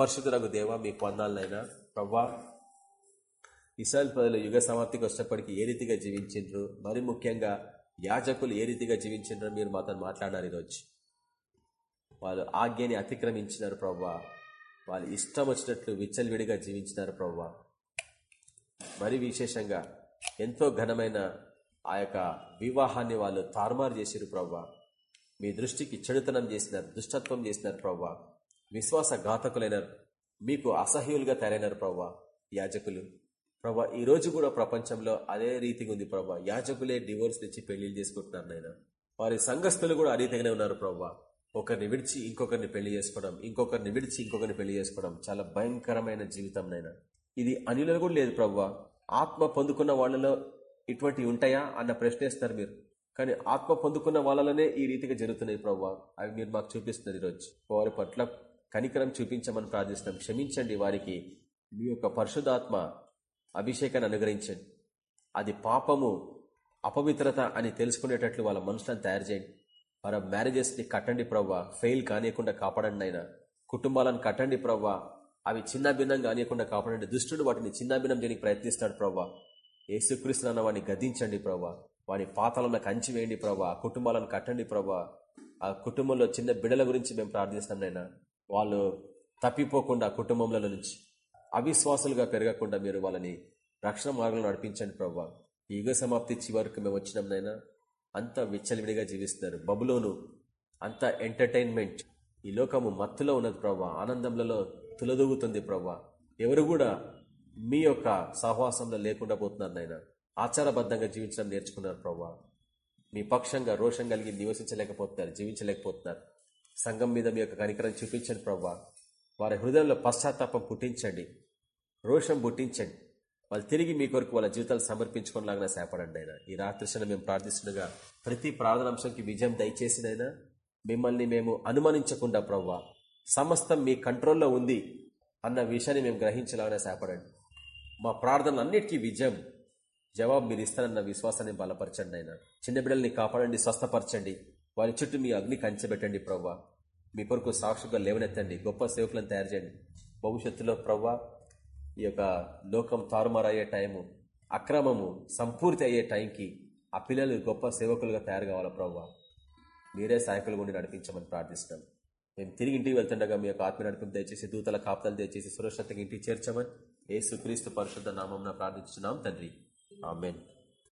పరిశుద్ధులకు దేవ మీ పొందాలనైనా ప్రవ్వా ఇస్రాయల్ ప్రజలు యుగ సమాప్తికి వచ్చినప్పటికీ ఏ రీతిగా జీవించిండ్రు? మరి ముఖ్యంగా యాజకులు ఏ రీతిగా జీవించిండ్రో మీరు మాతో మాట్లాడారు ఈరోజు? వాళ్ళు ఆజ్ఞని అతిక్రమించినారు ప్రవ్వా. వాళ్ళు ఇష్టం వచ్చినట్లు విచ్చలవిడిగా జీవించినారు ప్రవ్వా. మరి విశేషంగా ఎంతో ఘనమైన ఆ యొక్క వివాహాన్ని వాళ్ళు తారుమారు చేసిరు ప్రవ్వా. మీ దృష్టికి చెడుతనం చేసినారు దుష్టత్వం చేసినారు ప్రవ్వా. విశ్వాస ఘాతకులైనారు మీకు అసహ్యులుగా తయారైనారు ప్రవ్వా యాజకులు. ప్రభా ఈ రోజు కూడా ప్రపంచంలో అదే రీతిగా ఉంది ప్రభా యాజకులే డివోర్స్ తెచ్చి పెళ్ళిళ్ళు చేసుకుంటున్నారు నాయన. వారి సంఘస్థులు కూడా ఆ రీతిగానే ఉన్నారు ప్రభా ఒకరిని విడిచి ఇంకొకరిని పెళ్ళి చేసుకోవడం ఇంకొకరిని విడిచి ఇంకొకరిని పెళ్ళి చేసుకోవడం చాలా భయంకరమైన జీవితం నైనా ఇది అనిలో కూడా లేదు ప్రవ్వా. ఆత్మ పొందుకున్న వాళ్ళలో ఇటువంటివి ఉంటాయా అన్న ప్రశ్న వేస్తారు మీరు. కానీ ఆత్మ పొందుకున్న వాళ్ళలోనే ఈ రీతిగా జరుగుతున్నాయి ప్రభు అవి మీరు మాకు చూపిస్తున్నారు ఈరోజు. వారి పట్ల కనికరం చూపించమని ప్రార్థిస్తున్నాం. క్షమించండి వారికి. మీ యొక్క పరిశుధాత్మ అభిషేకాన్ని అనుగ్రహించండి. అది పాపము అపవిత్రత అని తెలుసుకునేటట్లు వాళ్ళ మనుషులను తయారు చేయండి. వారి మ్యారేజెస్ని కట్టండి ప్రవ్వా. ఫెయిల్ కానియకుండా కాపాడండి అయినా కుటుంబాలను కట్టండి ప్రవ్వా. అవి చిన్న భిన్నం కానియకుండా కాపాడండి. దుష్టుడు వాటిని చిన్న భిన్నం చేయడానికి ప్రయత్నిస్తాడు యేసుక్రీస్తు అన్న వాడిని గదించండి ప్రభా. వాడి పాతాలను కంచి వేయండి ప్రభా. ఆ కుటుంబాలను కట్టండి ప్రభా. ఆ కుటుంబంలో చిన్న బిడల గురించి మేము ప్రార్థిస్తాం నైనా వాళ్ళు తప్పిపోకుండా ఆ కుటుంబంలో నుంచి అవిశ్వాసులుగా పెరగకుండా మీరు వాళ్ళని రక్షణ మార్గంలో నడిపించండి ప్రభా. యుగ సమాప్తి చివరికి మేము వచ్చినాం నైనా అంత విచ్చలవిడిగా జీవిస్తున్నారు. బబులోను అంత ఎంటర్టైన్మెంట్ ఈ లోకము మత్తులో ఉన్నది ప్రభా. ఆనందంలో తులదూగుతుంది ప్రభా. ఎవరు కూడా మీ యొక్క సహవాసంలో లేకుండా పోతున్నారు నాయన. ఆచారబద్ధంగా జీవించడం నేర్చుకున్నారు ప్రభా మీ పక్షంగా రోషం కలిగి నివసించలేకపోతున్నారు జీవించలేకపోతున్నారు. సంఘం మీద మీ యొక్క కనికరం చూపించండి ప్రభా వారి హృదయంలో పశ్చాత్తాపం పుట్టించండి. రోషం పుట్టించండి. వాళ్ళు తిరిగి మీ కొరకు వాళ్ళ జీవితాలు సమర్పించుకునేలాగా సేపడండి అయినా ఈ రాత్రి మేము ప్రార్థిస్తుండగా ప్రతి ప్రార్థనాంశంకి విజయం దయచేసినైనా మిమ్మల్ని మేము అనుమానించకుండా ప్రవ్వా. సమస్తం మీ కంట్రోల్లో ఉంది అన్న విషయాన్ని మేము గ్రహించలాగానే సేపడండి. మా ప్రార్థనలన్నిటికీ విజయం. జవాబు మీరు ఇస్తారన్న విశ్వాసాన్ని బలపరచండి అయినా చిన్న బిడ్డల్ని కాపాడండి స్వస్థపరచండి. వారి చుట్టూ మీ అగ్ని కంచెబెట్టండి ప్రవ్వా. మీ కొరకు సాక్షిగా లేవనెత్తండి గొప్ప సేవకులను తయారు చేయండి. భవిష్యత్తులో ప్రవ్వా ఈ యొక్క లోకం తారుమారయ్యే టైము అక్రమము సంపూర్తి అయ్యే టైంకి ఆ పిల్లలు గొప్ప సేవకులుగా తయారు కావాలా ప్రవ్వా? మీరే సాయకులు గుండి నడిపించమని ప్రార్థిస్తున్నాం. మేము తిరిగి ఇంటికి వెళ్తుండగా మీ యొక్క ఆత్మ నడిపి దయచేసి దూతల కాపుతలు దయచేసి సురక్షితంగా ఇంటికి చేర్చమని ఏసుక్రీస్తు పరిశుద్ధ నామం ప్రార్థించున్నాం తండ్రి. ఆమెన్.